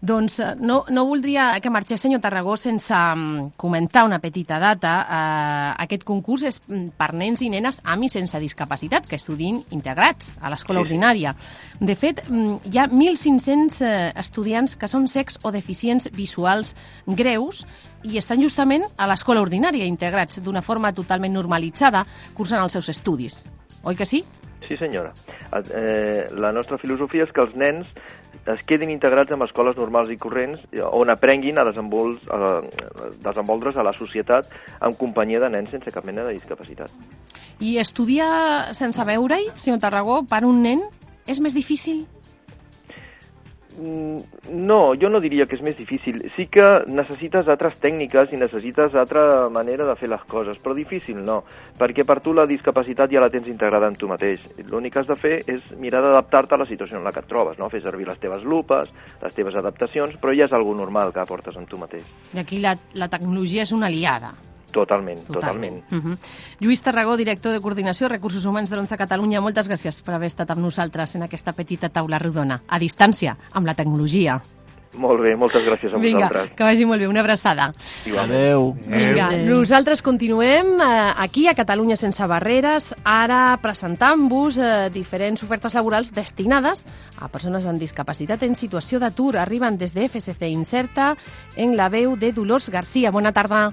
Doncs eh, no, no voldria que marxés senyor Tarragó sense mm, comentar una petita data. Eh, aquest concurs és mm, per nens i nenes amb i sense discapacitat, que estudin integrats a l'escola Sí, ordinària. De fet, mm, hi ha 1.500 eh, estudiants que són secs o deficients visuals greus i estan justament a l'escola ordinària, integrats d'una forma totalment normalitzada, cursant els seus estudis. Oi que sí? Sí, senyora. Eh, la nostra filosofia és que els nens es quedin integrats en escoles normals i corrents eh, on aprenguin a, desenvol a desenvoltre's a la societat en companyia de nens sense cap mena de discapacitat. I estudiar sense veure-hi, senyor Tarragó, per un nen és més difícil? Mm, No, jo no diria que és més difícil. Sí que necessites altres tècniques i necessites altra manera de fer les coses, però difícil no, perquè per tu la discapacitat ja la tens integrada en tu mateix. L'únic que has de fer és mirar d'adaptar-te a la situació en la que et trobes, no? fer servir les teves lupes, les teves adaptacions, però ja és algo normal que portes amb tu mateix. I aquí la, la tecnologia és una aliada. Totalment, totalment. Uh -huh. Lluís Tarragó, director de Coordinació i Recursos Humans de l'ONCE Catalunya, moltes gràcies per haver estat amb nosaltres en aquesta petita taula rodona, a distància, amb la tecnologia. Molt bé, moltes gràcies a Vinga, vosaltres. que vagi molt bé. Una abraçada. Adéu. Vinga, nosaltres continuem eh, aquí a Catalunya sense barreres, ara presentant-vos eh, diferents ofertes laborals destinades a persones amb discapacitat en situació d'atur. Arriben des de FSC Incerta en la veu de Dolors Garcia. Bona tarda.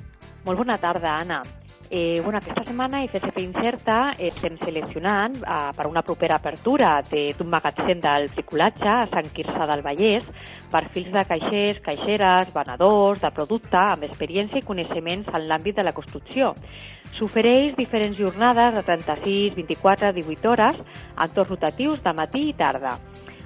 Molt bona tarda, Anna. Eh, bueno, aquesta setmana FSP Incerta estem seleccionant eh, per una propera apertura d'un magatzem del bricolatge a Sant Quirze del Vallès perfils de caixers, caixeres, venedors, de producte amb experiència i coneixements en l'àmbit de la construcció. S'ofereix diferents jornades de 36, 24, 18 hores en torns rotatius de matí i tarda.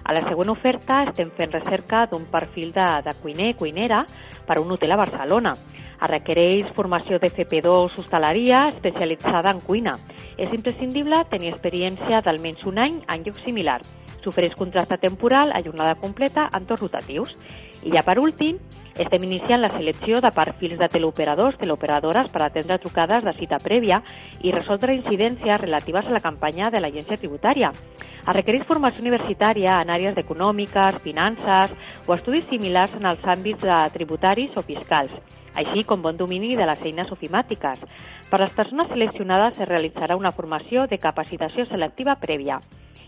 A la següent oferta estem fent recerca d'un perfil de, de cuiner, cuinera, per un hotel a Barcelona. Es requereix formació de FP2 hostaleria especialitzada en cuina. És imprescindible tenir experiència d'almenys un any en lloc similar. S'ofereix contracte temporal a jornada completa en torns rotatius. I ja per últim, estem iniciant la selecció de perfils de teleoperadors, teleoperadores per atendre trucades de cita prèvia i resoldre incidències relatives a la campanya de l'agència tributària. Es requereix formació universitària en àrees econòmiques, finances o estudis similars en els àmbits tributaris o fiscals, així com bon domini de les eines ofimàtiques. Per les persones seleccionades es realitzarà una formació de capacitació selectiva prèvia.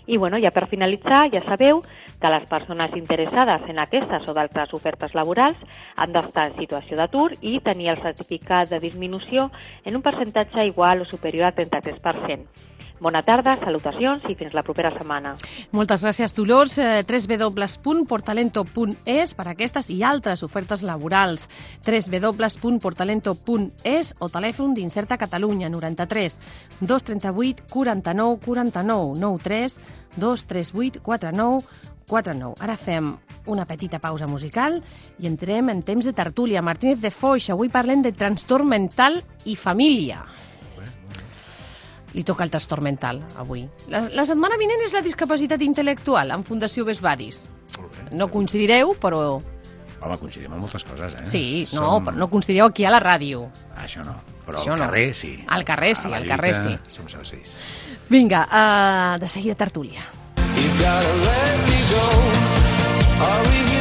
I bueno, ja per finalitzar, ja sabeu que les persones interessades en aquestes o d'altres ofertes laborals han d'estar en situació d'atur i tenir el certificat de disminució en un percentatge igual o superior al 33%. Bona tarda, salutacions i fins la propera setmana. Moltes gràcies, Dolors. Eh, www.portalento.es per aquestes i altres ofertes laborals. www.portalento.es o telèfon d'Incerta Catalunya 93 238 49 49 93 238 49 49. Ara fem una petita pausa musical i entrem en temps de tertúlia. Martínez de Foix, avui parlem de trastorn mental i família. Li toca el trastorn mental, avui. La, la setmana vinent és la discapacitat intel·lectual, amb Fundació Besbadis. No coincidireu, però... Home, coincidim en moltes coses, eh? Sí, no, però no coincidireu aquí a la ràdio. Això no, però Això al no. carrer sí. Al carrer sí, al carrer sí. Som socis. Vinga, uh, de seguida tertúlia. You gotta let me go. Are we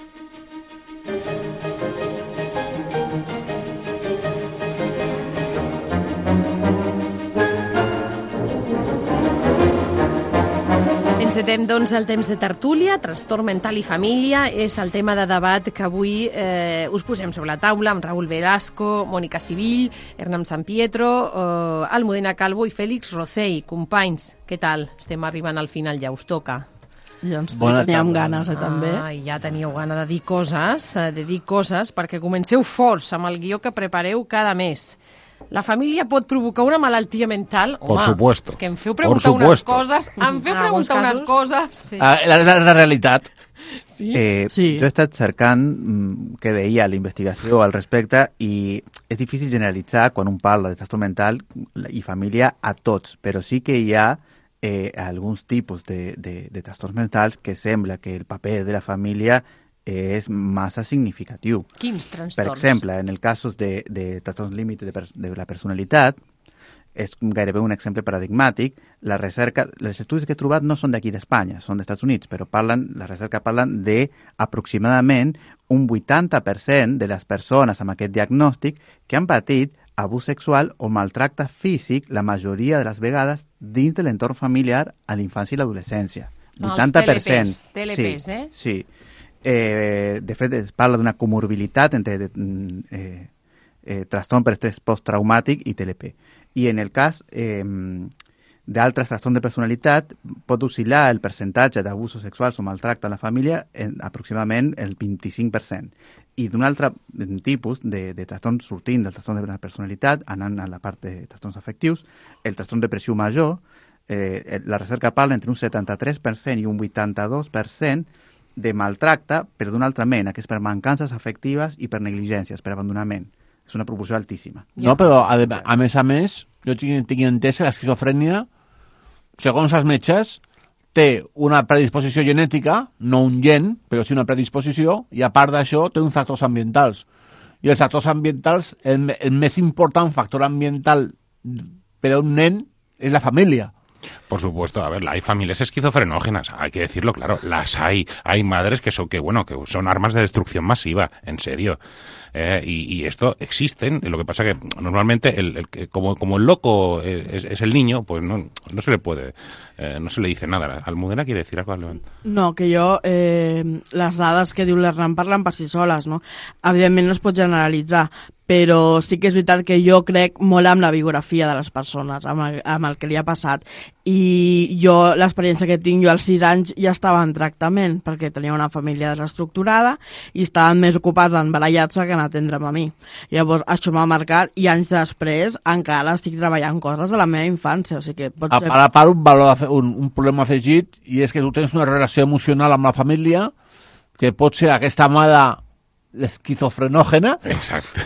Encetem, doncs, el temps de tertúlia, trastorn mental i família, és el tema de debat que avui eh, us posem sobre la taula amb Raül Velasco, Mònica Civil, Hernán San Pietro, eh, Almudena Calvo i Fèlix Rocell. Companys, què tal? Estem arribant al final, ja us toca. Ja ens Bona teníem tarda. ganes, eh, també. Ah, ja teníeu gana de dir coses, eh, de dir coses, perquè comenceu forts amb el guió que prepareu cada mes. La família pot provocar una malaltia mental? Por Home, supuesto. és que em feu Por preguntar unes supuesto. coses, em feu En preguntar unes casos, coses... sí. Ah, la, la, la realitat. Sí? Eh, Sí. Jo he estat cercant mm, què deia la investigació al respecte i és difícil generalitzar quan un parla de trastorn mental i família a tots, però sí que hi ha eh, alguns tipus de, de, de trastorns mentals que sembla que el paper de la família és massa significatiu. Quins trastorns? Per exemple, en el casos de, de trastorns límit de, de la personalitat, és gairebé un exemple paradigmàtic. La recerca, els estudis que he trobat no són d'aquí d'Espanya, són dels Estats Units, però parlen, la recerca parlen de aproximadament un 80% de les persones amb aquest diagnòstic que han patit abús sexual o maltracte físic la majoria de les vegades dins de l'entorn familiar a la infància i l'adolescència. Els 80%. TLPs, TLPs, sí, eh? Sí. Eh, de fet, es parla d'una comorbilitat entre de, mm, eh, eh, trastorn per estrès posttraumàtic i TLP. I en el cas eh, d'altres trastorns de personalitat pot oscil·lar el percentatge d'abusos sexuals o maltracte a la família en aproximadament el 25%. I d'un altre tipus de, de trastorn sortint del trastorn de personalitat, anant a la part de trastorns afectius, el trastorn depressiu major, eh, la recerca parla entre un 73% i un 82% de maltracte, però d'una altra mena, que és per mancances afectives i per negligències, per abandonament. És una proporció altíssima. No, però a, a més a més, jo tinc, tinc entès que l'esquizofrènia, segons els metges, té una predisposició genètica, no un gen, però sí una predisposició, i a part d'això té uns factors ambientals. I els factors ambientals, el, el més important factor ambiental per a un nen és la família. Por supuesto, a ver, hay familias esquizofrenógenas, hay que decirlo claro, las hay. Hay madres que son que bueno, que son armas de destrucción masiva, en serio. Eh, y, y esto existen, lo que pasa que normalmente el, el como, como el loco es, es el niño, pues no, no se le puede, eh, no se le dice nada. Almudena quiere decir algo? No, que jo, eh, les dades que diu l'Hernán parlen per si soles, no? Evidentment no es pot generalitzar, però sí que és veritat que jo crec molt amb la biografia de les persones, amb el, amb el que li ha passat. I jo, l'experiència que tinc, jo als 6 anys ja estava en tractament, perquè tenia una família desestructurada i estaven més ocupats en barallar-se que en atendre'm a mi. Llavors, això m'ha marcat i anys després encara estic treballant coses de la meva infància, o sigui que pot A, ser... a la part, un, valor, un, un problema afegit, i és que tu tens una relació emocional amb la família que pot ser aquesta mare esquizofrenògena, Exacte.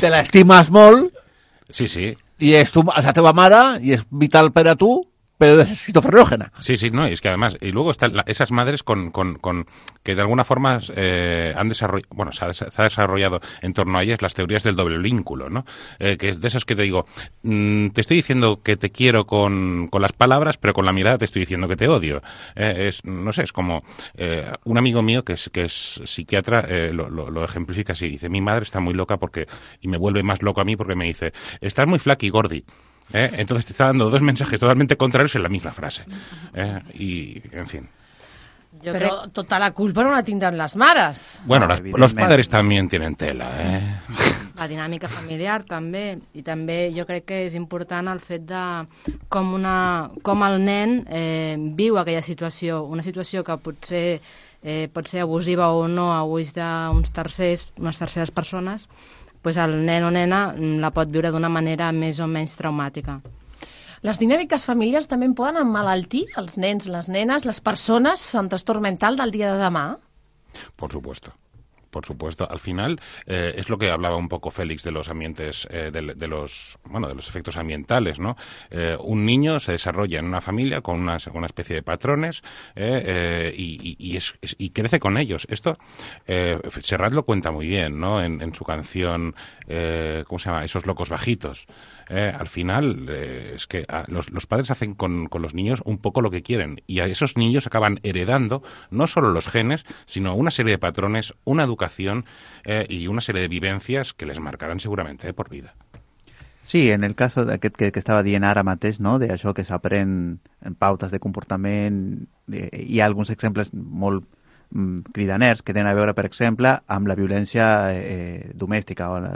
te l'estimes molt, Sí, sí. I és, tu, la teva mare, i és vital per a tu, però és esquizofrenògena. Sí, sí, no, y es que además, y luego están la- esas madres con, con, con que de alguna forma eh, han desarrollado, bueno, se ha, desarrollado en torno a ellas las teorías del doble vínculo, ¿no? Eh, que es de esas que te digo, mm, te estoy diciendo que te quiero con, con las palabras, pero con la mirada te estoy diciendo que te odio. Eh, es, no sé, es como eh, un amigo mío que es, que es psiquiatra eh, lo, lo, lo ejemplifica así, dice, mi madre está muy loca porque, y me vuelve más loco a mí porque me dice, estás muy flaqui, gordi. ¿Eh? Entonces te está dando dos mensajes totalmente contrarios en la misma frase. ¿eh? Y, en fin. Jo Però tota la culpa no la tindran les mares. Bueno, No, las- los padres también tienen tela, ¿eh? *laughs* la dinàmica familiar també i també jo crec que és important el fet de com, una, com el nen eh, viu aquella situació, una situació que potser eh, pot ser abusiva o no a ulls d'uns tercers, unes terceres persones, pues el nen o nena mm, la pot viure d'una manera més o menys traumàtica. Les dinàmiques familiars també en poden emmalaltir els nens, les nenes, les persones amb trastorn mental del dia de demà? Por supuesto. Por supuesto, al final eh, es lo que hablaba un poco Félix de los ambientes, eh, de, de los, bueno, de los efectos ambientales, ¿no? Eh, un niño se desarrolla en una familia con una, una especie de patrones eh, y, y- es- y crece con ellos. Esto Serrat lo cuenta muy bien, ¿no? En, en su canción, ¿cómo se llama? Esos locos bajitos. Eh, al final eh, es que ah, los, los padres hacen con, con los niños un poco lo que quieren y a esos niños acaban heredando no solo los genes, sino una serie de patrones, una educación eh, y una serie de vivencias que les marcarán seguramente eh, por vida. Sí, en el cas d'aquest que, que estava dient ara mateix, no? d'això que s'aprèn en pautes de comportament, eh, hi ha alguns exemples molt mm, cridaners que tenen a veure, per exemple, amb la violència eh, domèstica o la,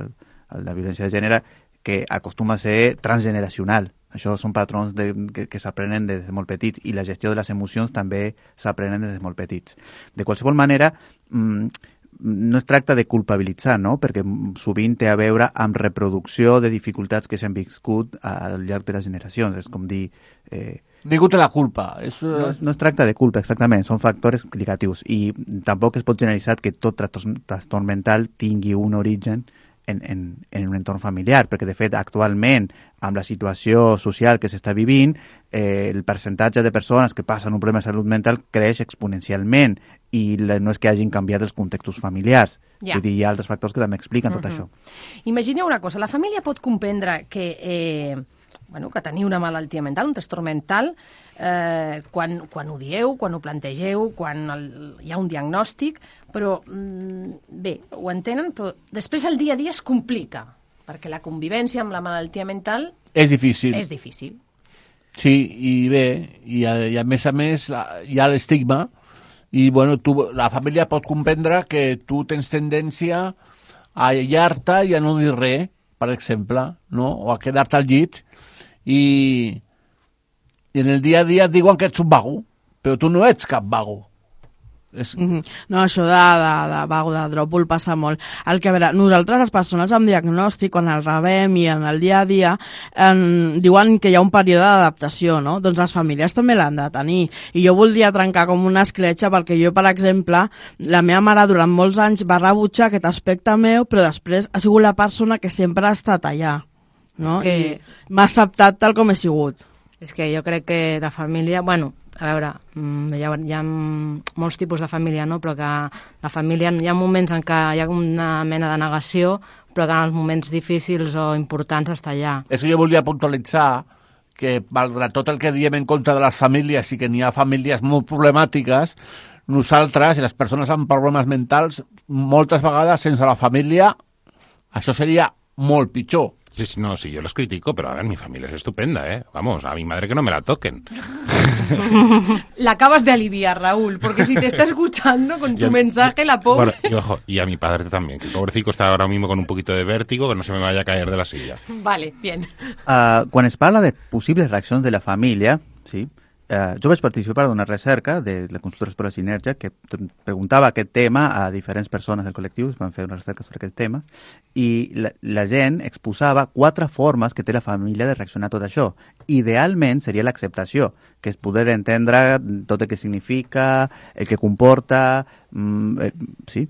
la violència de gènere que acostuma a ser transgeneracional. Això són patrons de, que, que s'aprenen des de molt petits i la gestió de les emocions també s'aprenen des de molt petits. De qualsevol manera, mm, no es tracta de culpabilitzar, no? perquè sovint té a veure amb reproducció de dificultats que s'han viscut al llarg de les generacions. És com dir... Eh, Ningú té la culpa. És, eh, no, es- no es tracta de culpa, exactament, són factors explicatius i tampoc es pot generalitzar que tot trastorn, trastorn mental tingui un origen en, en, en un entorn familiar, perquè de fet actualment amb la situació social que s'està vivint, eh, el percentatge de persones que passen un problema de salut mental creix exponencialment i no és que hagin canviat els contextos familiars. Ja. Vull dir, hi ha altres factors que també expliquen tot Mhm. això. Imagineu una cosa, la família pot comprendre que, eh, bueno, que teniu una malaltia mental, un trastorn mental, eh, quan, quan ho dieu, quan ho plantegeu, quan el, hi ha un diagnòstic, però mm, bé, ho entenen, però després el dia a dia es complica, perquè la convivència amb la malaltia mental és difícil. és difícil. Sí, i bé, i a, i a més a més la- hi ha l'estigma i bueno, tu, la família pot comprendre que tu tens tendència a aïllar-te i a no dir res, per exemple, no? o a quedar-te al llit i, i en el dia a dia et diuen que ets un vago, però tu no ets cap vago. És... Mhm. No, això de, de, de vago, de dròpol passa molt. El que, a veure, nosaltres, les persones amb diagnòstic, quan el rebem i en el dia a dia, en, diuen que hi ha un període d'adaptació, no? Doncs les famílies també l'han de tenir. I jo voldria trencar com una escletxa perquè jo, per exemple, la meva mare durant molts anys va rebutjar aquest aspecte meu, però després ha sigut la persona que sempre ha estat allà. No? És que- I m'ha acceptat tal com he sigut. És que jo crec que de família, bueno, a veure, mm, hi ha, hi ha molts tipus de família, no? però que la família, hi ha moments en què hi ha una mena de negació, però que en els moments difícils o importants està allà. És que jo volia puntualitzar que, malgrat tot el que diem en contra de les famílies i que n'hi ha famílies molt problemàtiques, nosaltres i les persones amb problemes mentals, moltes vegades sense la família, això seria molt pitjor. Sí, sí, no, sí, yo los critico, pero a ver, mi familia es estupenda, ¿eh? Vamos, a mi madre que no me la toquen. *laughs* La acabas de aliviar, Raúl, porque si te está escuchando con *laughs* tu mensaje, la pobre... Bueno, y, ojo, y a mi padre también, que el pobrecito está ahora mismo con un poquito de vértigo, que no se me vaya a caer de la silla. Vale, bien. Uh, quan es parla de possibles reaccions de la família, sí, uh, jo vaig participar d'una recerca de la consultora Escola Sinergia que preguntava aquest tema a diferents persones del col·lectiu, van fer una recerca sobre aquest tema, i la, la gent exposava quatre formes que té la família de reaccionar a tot això. Idealment seria l'acceptació, que és poder entendre tot el que significa, el que comporta, mm, eh, sí,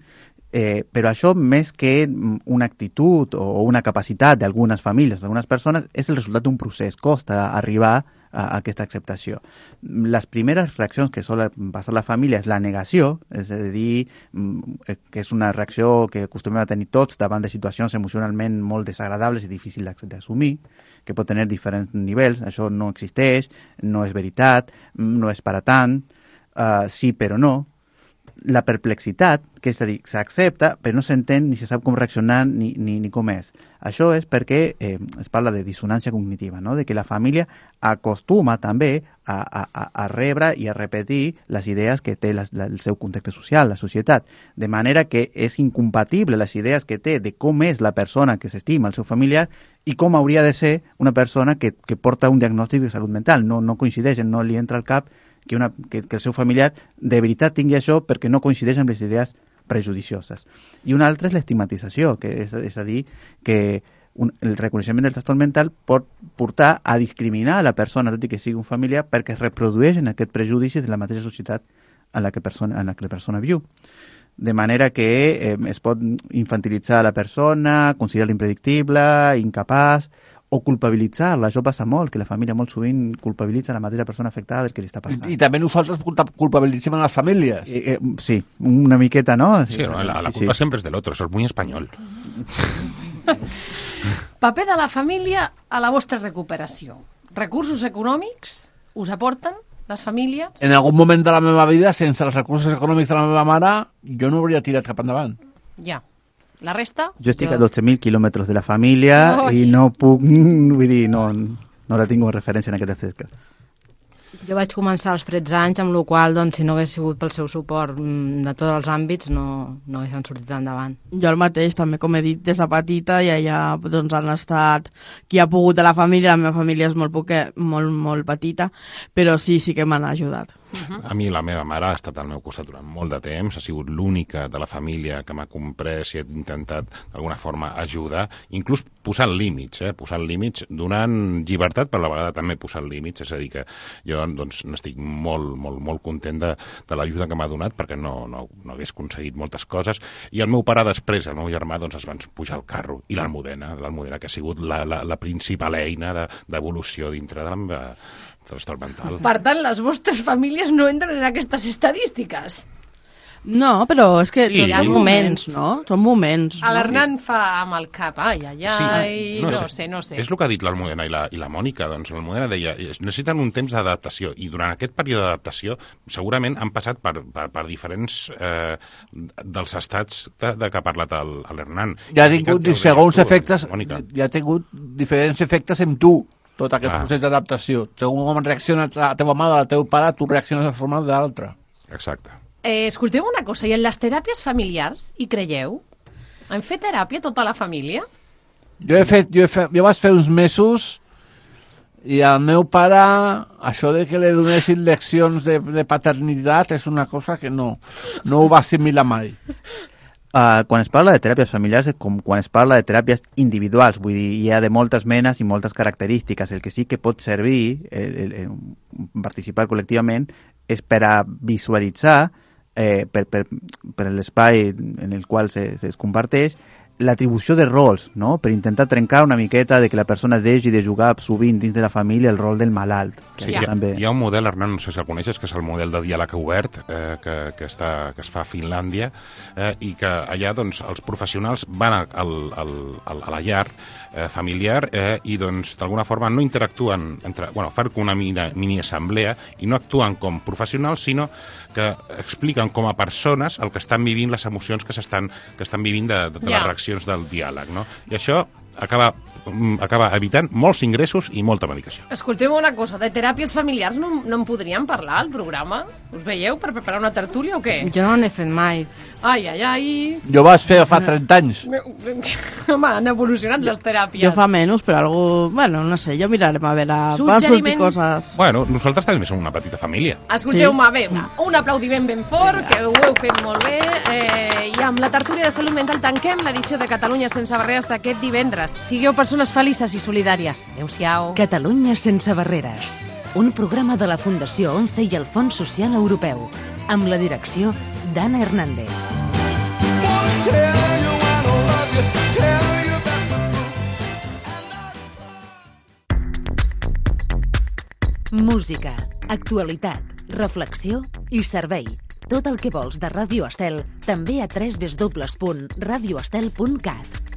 Eh, però això, més que una actitud o una capacitat d'algunes famílies, d'algunes persones, és el resultat d'un procés. Costa arribar a aquesta acceptació. Les primeres reaccions que sol passar la família és la negació, és a dir, mm, eh, que és una reacció que acostumem a tenir tots davant de situacions emocionalment molt desagradables i difícils d'assumir, que pot tenir diferents nivells. Això no existeix, no és veritat, mm, no és per a tant, uh, sí però no, la perplexitat, que és a dir, s'accepta, però no s'entén ni se sap com reaccionar ni, ni, ni com és. Això és perquè eh, es parla de dissonància cognitiva, no? de que la família acostuma també a, a, a- rebre i a repetir les idees que té la, la, el seu context social, la societat, de manera que és incompatible les idees que té de com és la persona que s'estima, el seu familiar, i com hauria de ser una persona que, que porta un diagnòstic de salut mental. No, no coincideixen, no li entra al cap que, una, que, que el seu familiar de veritat tingui això perquè no coincideix amb les idees prejudicioses. I una altra és l'estigmatització, que és, és a dir, que un, el reconeixement del trastorn mental pot portar a discriminar a la persona, tot i que sigui un familiar, perquè es reprodueixen aquest prejudici de la mateixa societat en la que, persona, en la, que la persona viu. De manera que eh, es pot infantilitzar la persona, considerar-la impredictible, incapaç, o culpabilitzar-la. Això passa molt, que la família molt sovint culpabilitza la mateixa persona afectada del que li està passant. I també nosaltres culpa- culpabilitzem a les famílies. Eh, eh, sí, una miqueta, no? Sí, no, la, la Sí, culpa sí. siempre es del otro, eso es muy español. *laughs* Paper de la família a la vostra recuperació. Recursos econòmics us aporten les famílies? En algun moment de la meva vida, sense els recursos econòmics de la meva mare, jo no hauria tirat cap endavant. Ja. La resta? Jo estic a 12.000 quilòmetres de la família Ui. i no puc... *laughs* Vull dir, no, no la tinc com referència en aquest aspecte. Jo vaig començar als 13 anys, amb la qual doncs, si no hagués sigut pel seu suport mm, de tots els àmbits, no, no haguessin sortit endavant. Jo el mateix, també, com he dit, des de petita i allà doncs, han estat qui ha pogut de la família, la meva família és molt, poque, molt, molt petita, però sí, sí que m'han ajudat. A mi la meva mare ha estat al meu costat durant molt de temps, ha sigut l'única de la família que m'ha comprès i ha intentat d'alguna forma ajudar, inclús posant límits, eh? posant límits, donant llibertat, però a la vegada també posant límits, és a dir que jo doncs, n'estic molt, molt, molt content de, de l'ajuda que m'ha donat perquè no, no, no hagués aconseguit moltes coses i el meu pare després, el meu germà, doncs es van pujar al carro i l'Almudena, l'Almudena que ha sigut la, la, la principal eina de- d'evolució dintre de la meva trastorn mental. Per tant, les vostres famílies no entren en aquestes estadístiques. No, però és que Sí. sí, són moments, no? Són moments. No? l'Hernán fa amb el cap, ai, ai, ai, no, sé, no sé. És el que ha dit l'Almudena i la, i la Mònica. Doncs l'Almudena deia, es necessiten un temps d'adaptació i durant aquest període d'adaptació segurament han passat per, per, per diferents eh, dels estats de, de que ha parlat el- l'Hernán. Ja ha tingut segons tu, efectes, Mònica. ja ha tingut diferents efectes en tu, tot aquest Clar. procés d'adaptació. Segons com reacciona la teva mare, el teu pare, tu reacciones de forma d'altra. Exacte. Eh, escolteu una cosa, i en les teràpies familiars, hi creieu? Han fet teràpia tota la família? Jo, he fet, jo, he fet, jo vaig fer uns mesos I al meu pare, això de que li donessin leccions de, de paternitat és una cosa que no, no ho va assimilar mai. Uh, quan es parla de teràpies familiars és com quan es parla de teràpies individuals, vull dir, hi ha de moltes menes i moltes característiques. El que sí que pot servir, el, el, el, participar col·lectivament, és per a visualitzar eh, per, per, per l'espai en el qual se, se es comparteix l'atribució de rols, no? per intentar trencar una miqueta de que la persona deixi de jugar sovint dins de la família el rol del malalt. Sí, hi, ha, també... hi ha un model, Hernán, no sé si el coneixes, que és el model de diàleg obert eh, que, que, està, que es fa a Finlàndia eh, i que allà doncs, els professionals van a, al, al, al, a la llar eh, familiar eh, i doncs d'alguna forma no interactuen, entre, bueno, fan una mini, mini assemblea i no actuen com professionals, sinó que expliquen com a persones el que estan vivint, les emocions que s'estan que estan vivint de, de, de Ja. les reaccions del diàleg. No? I això acaba, acaba evitant molts ingressos i molta medicació. Escolteu una cosa, de teràpies familiars no, no en podríem parlar al programa? Us veieu per preparar una tertúlia o què? Jo no n'he fet mai. Ai, ai, ai... Jo vaig fer fa 30 anys. Home, han evolucionat les teràpies. Jo fa menys, però algú... Bueno, no sé, jo mirarem a veure... Va sortir Suggeriment. coses... Bueno, nosaltres també som una petita família. Escolteu-me bé, va, un aplaudiment ben fort, que ho heu fet molt bé, eh, i amb la tertúlia de salut mental tanquem l'edició de Catalunya sense barreres d'aquest divendres. Sigueu persones felices i solidàries. Adéu-siau. Catalunya sense barreres. Un programa de la Fundació ONCE i el Fons Social Europeu. Amb la direcció d'Anna Hernández. Música, actualitat, reflexió i servei. Tot el que vols de Ràdio Estel, també a www.radioestel.cat.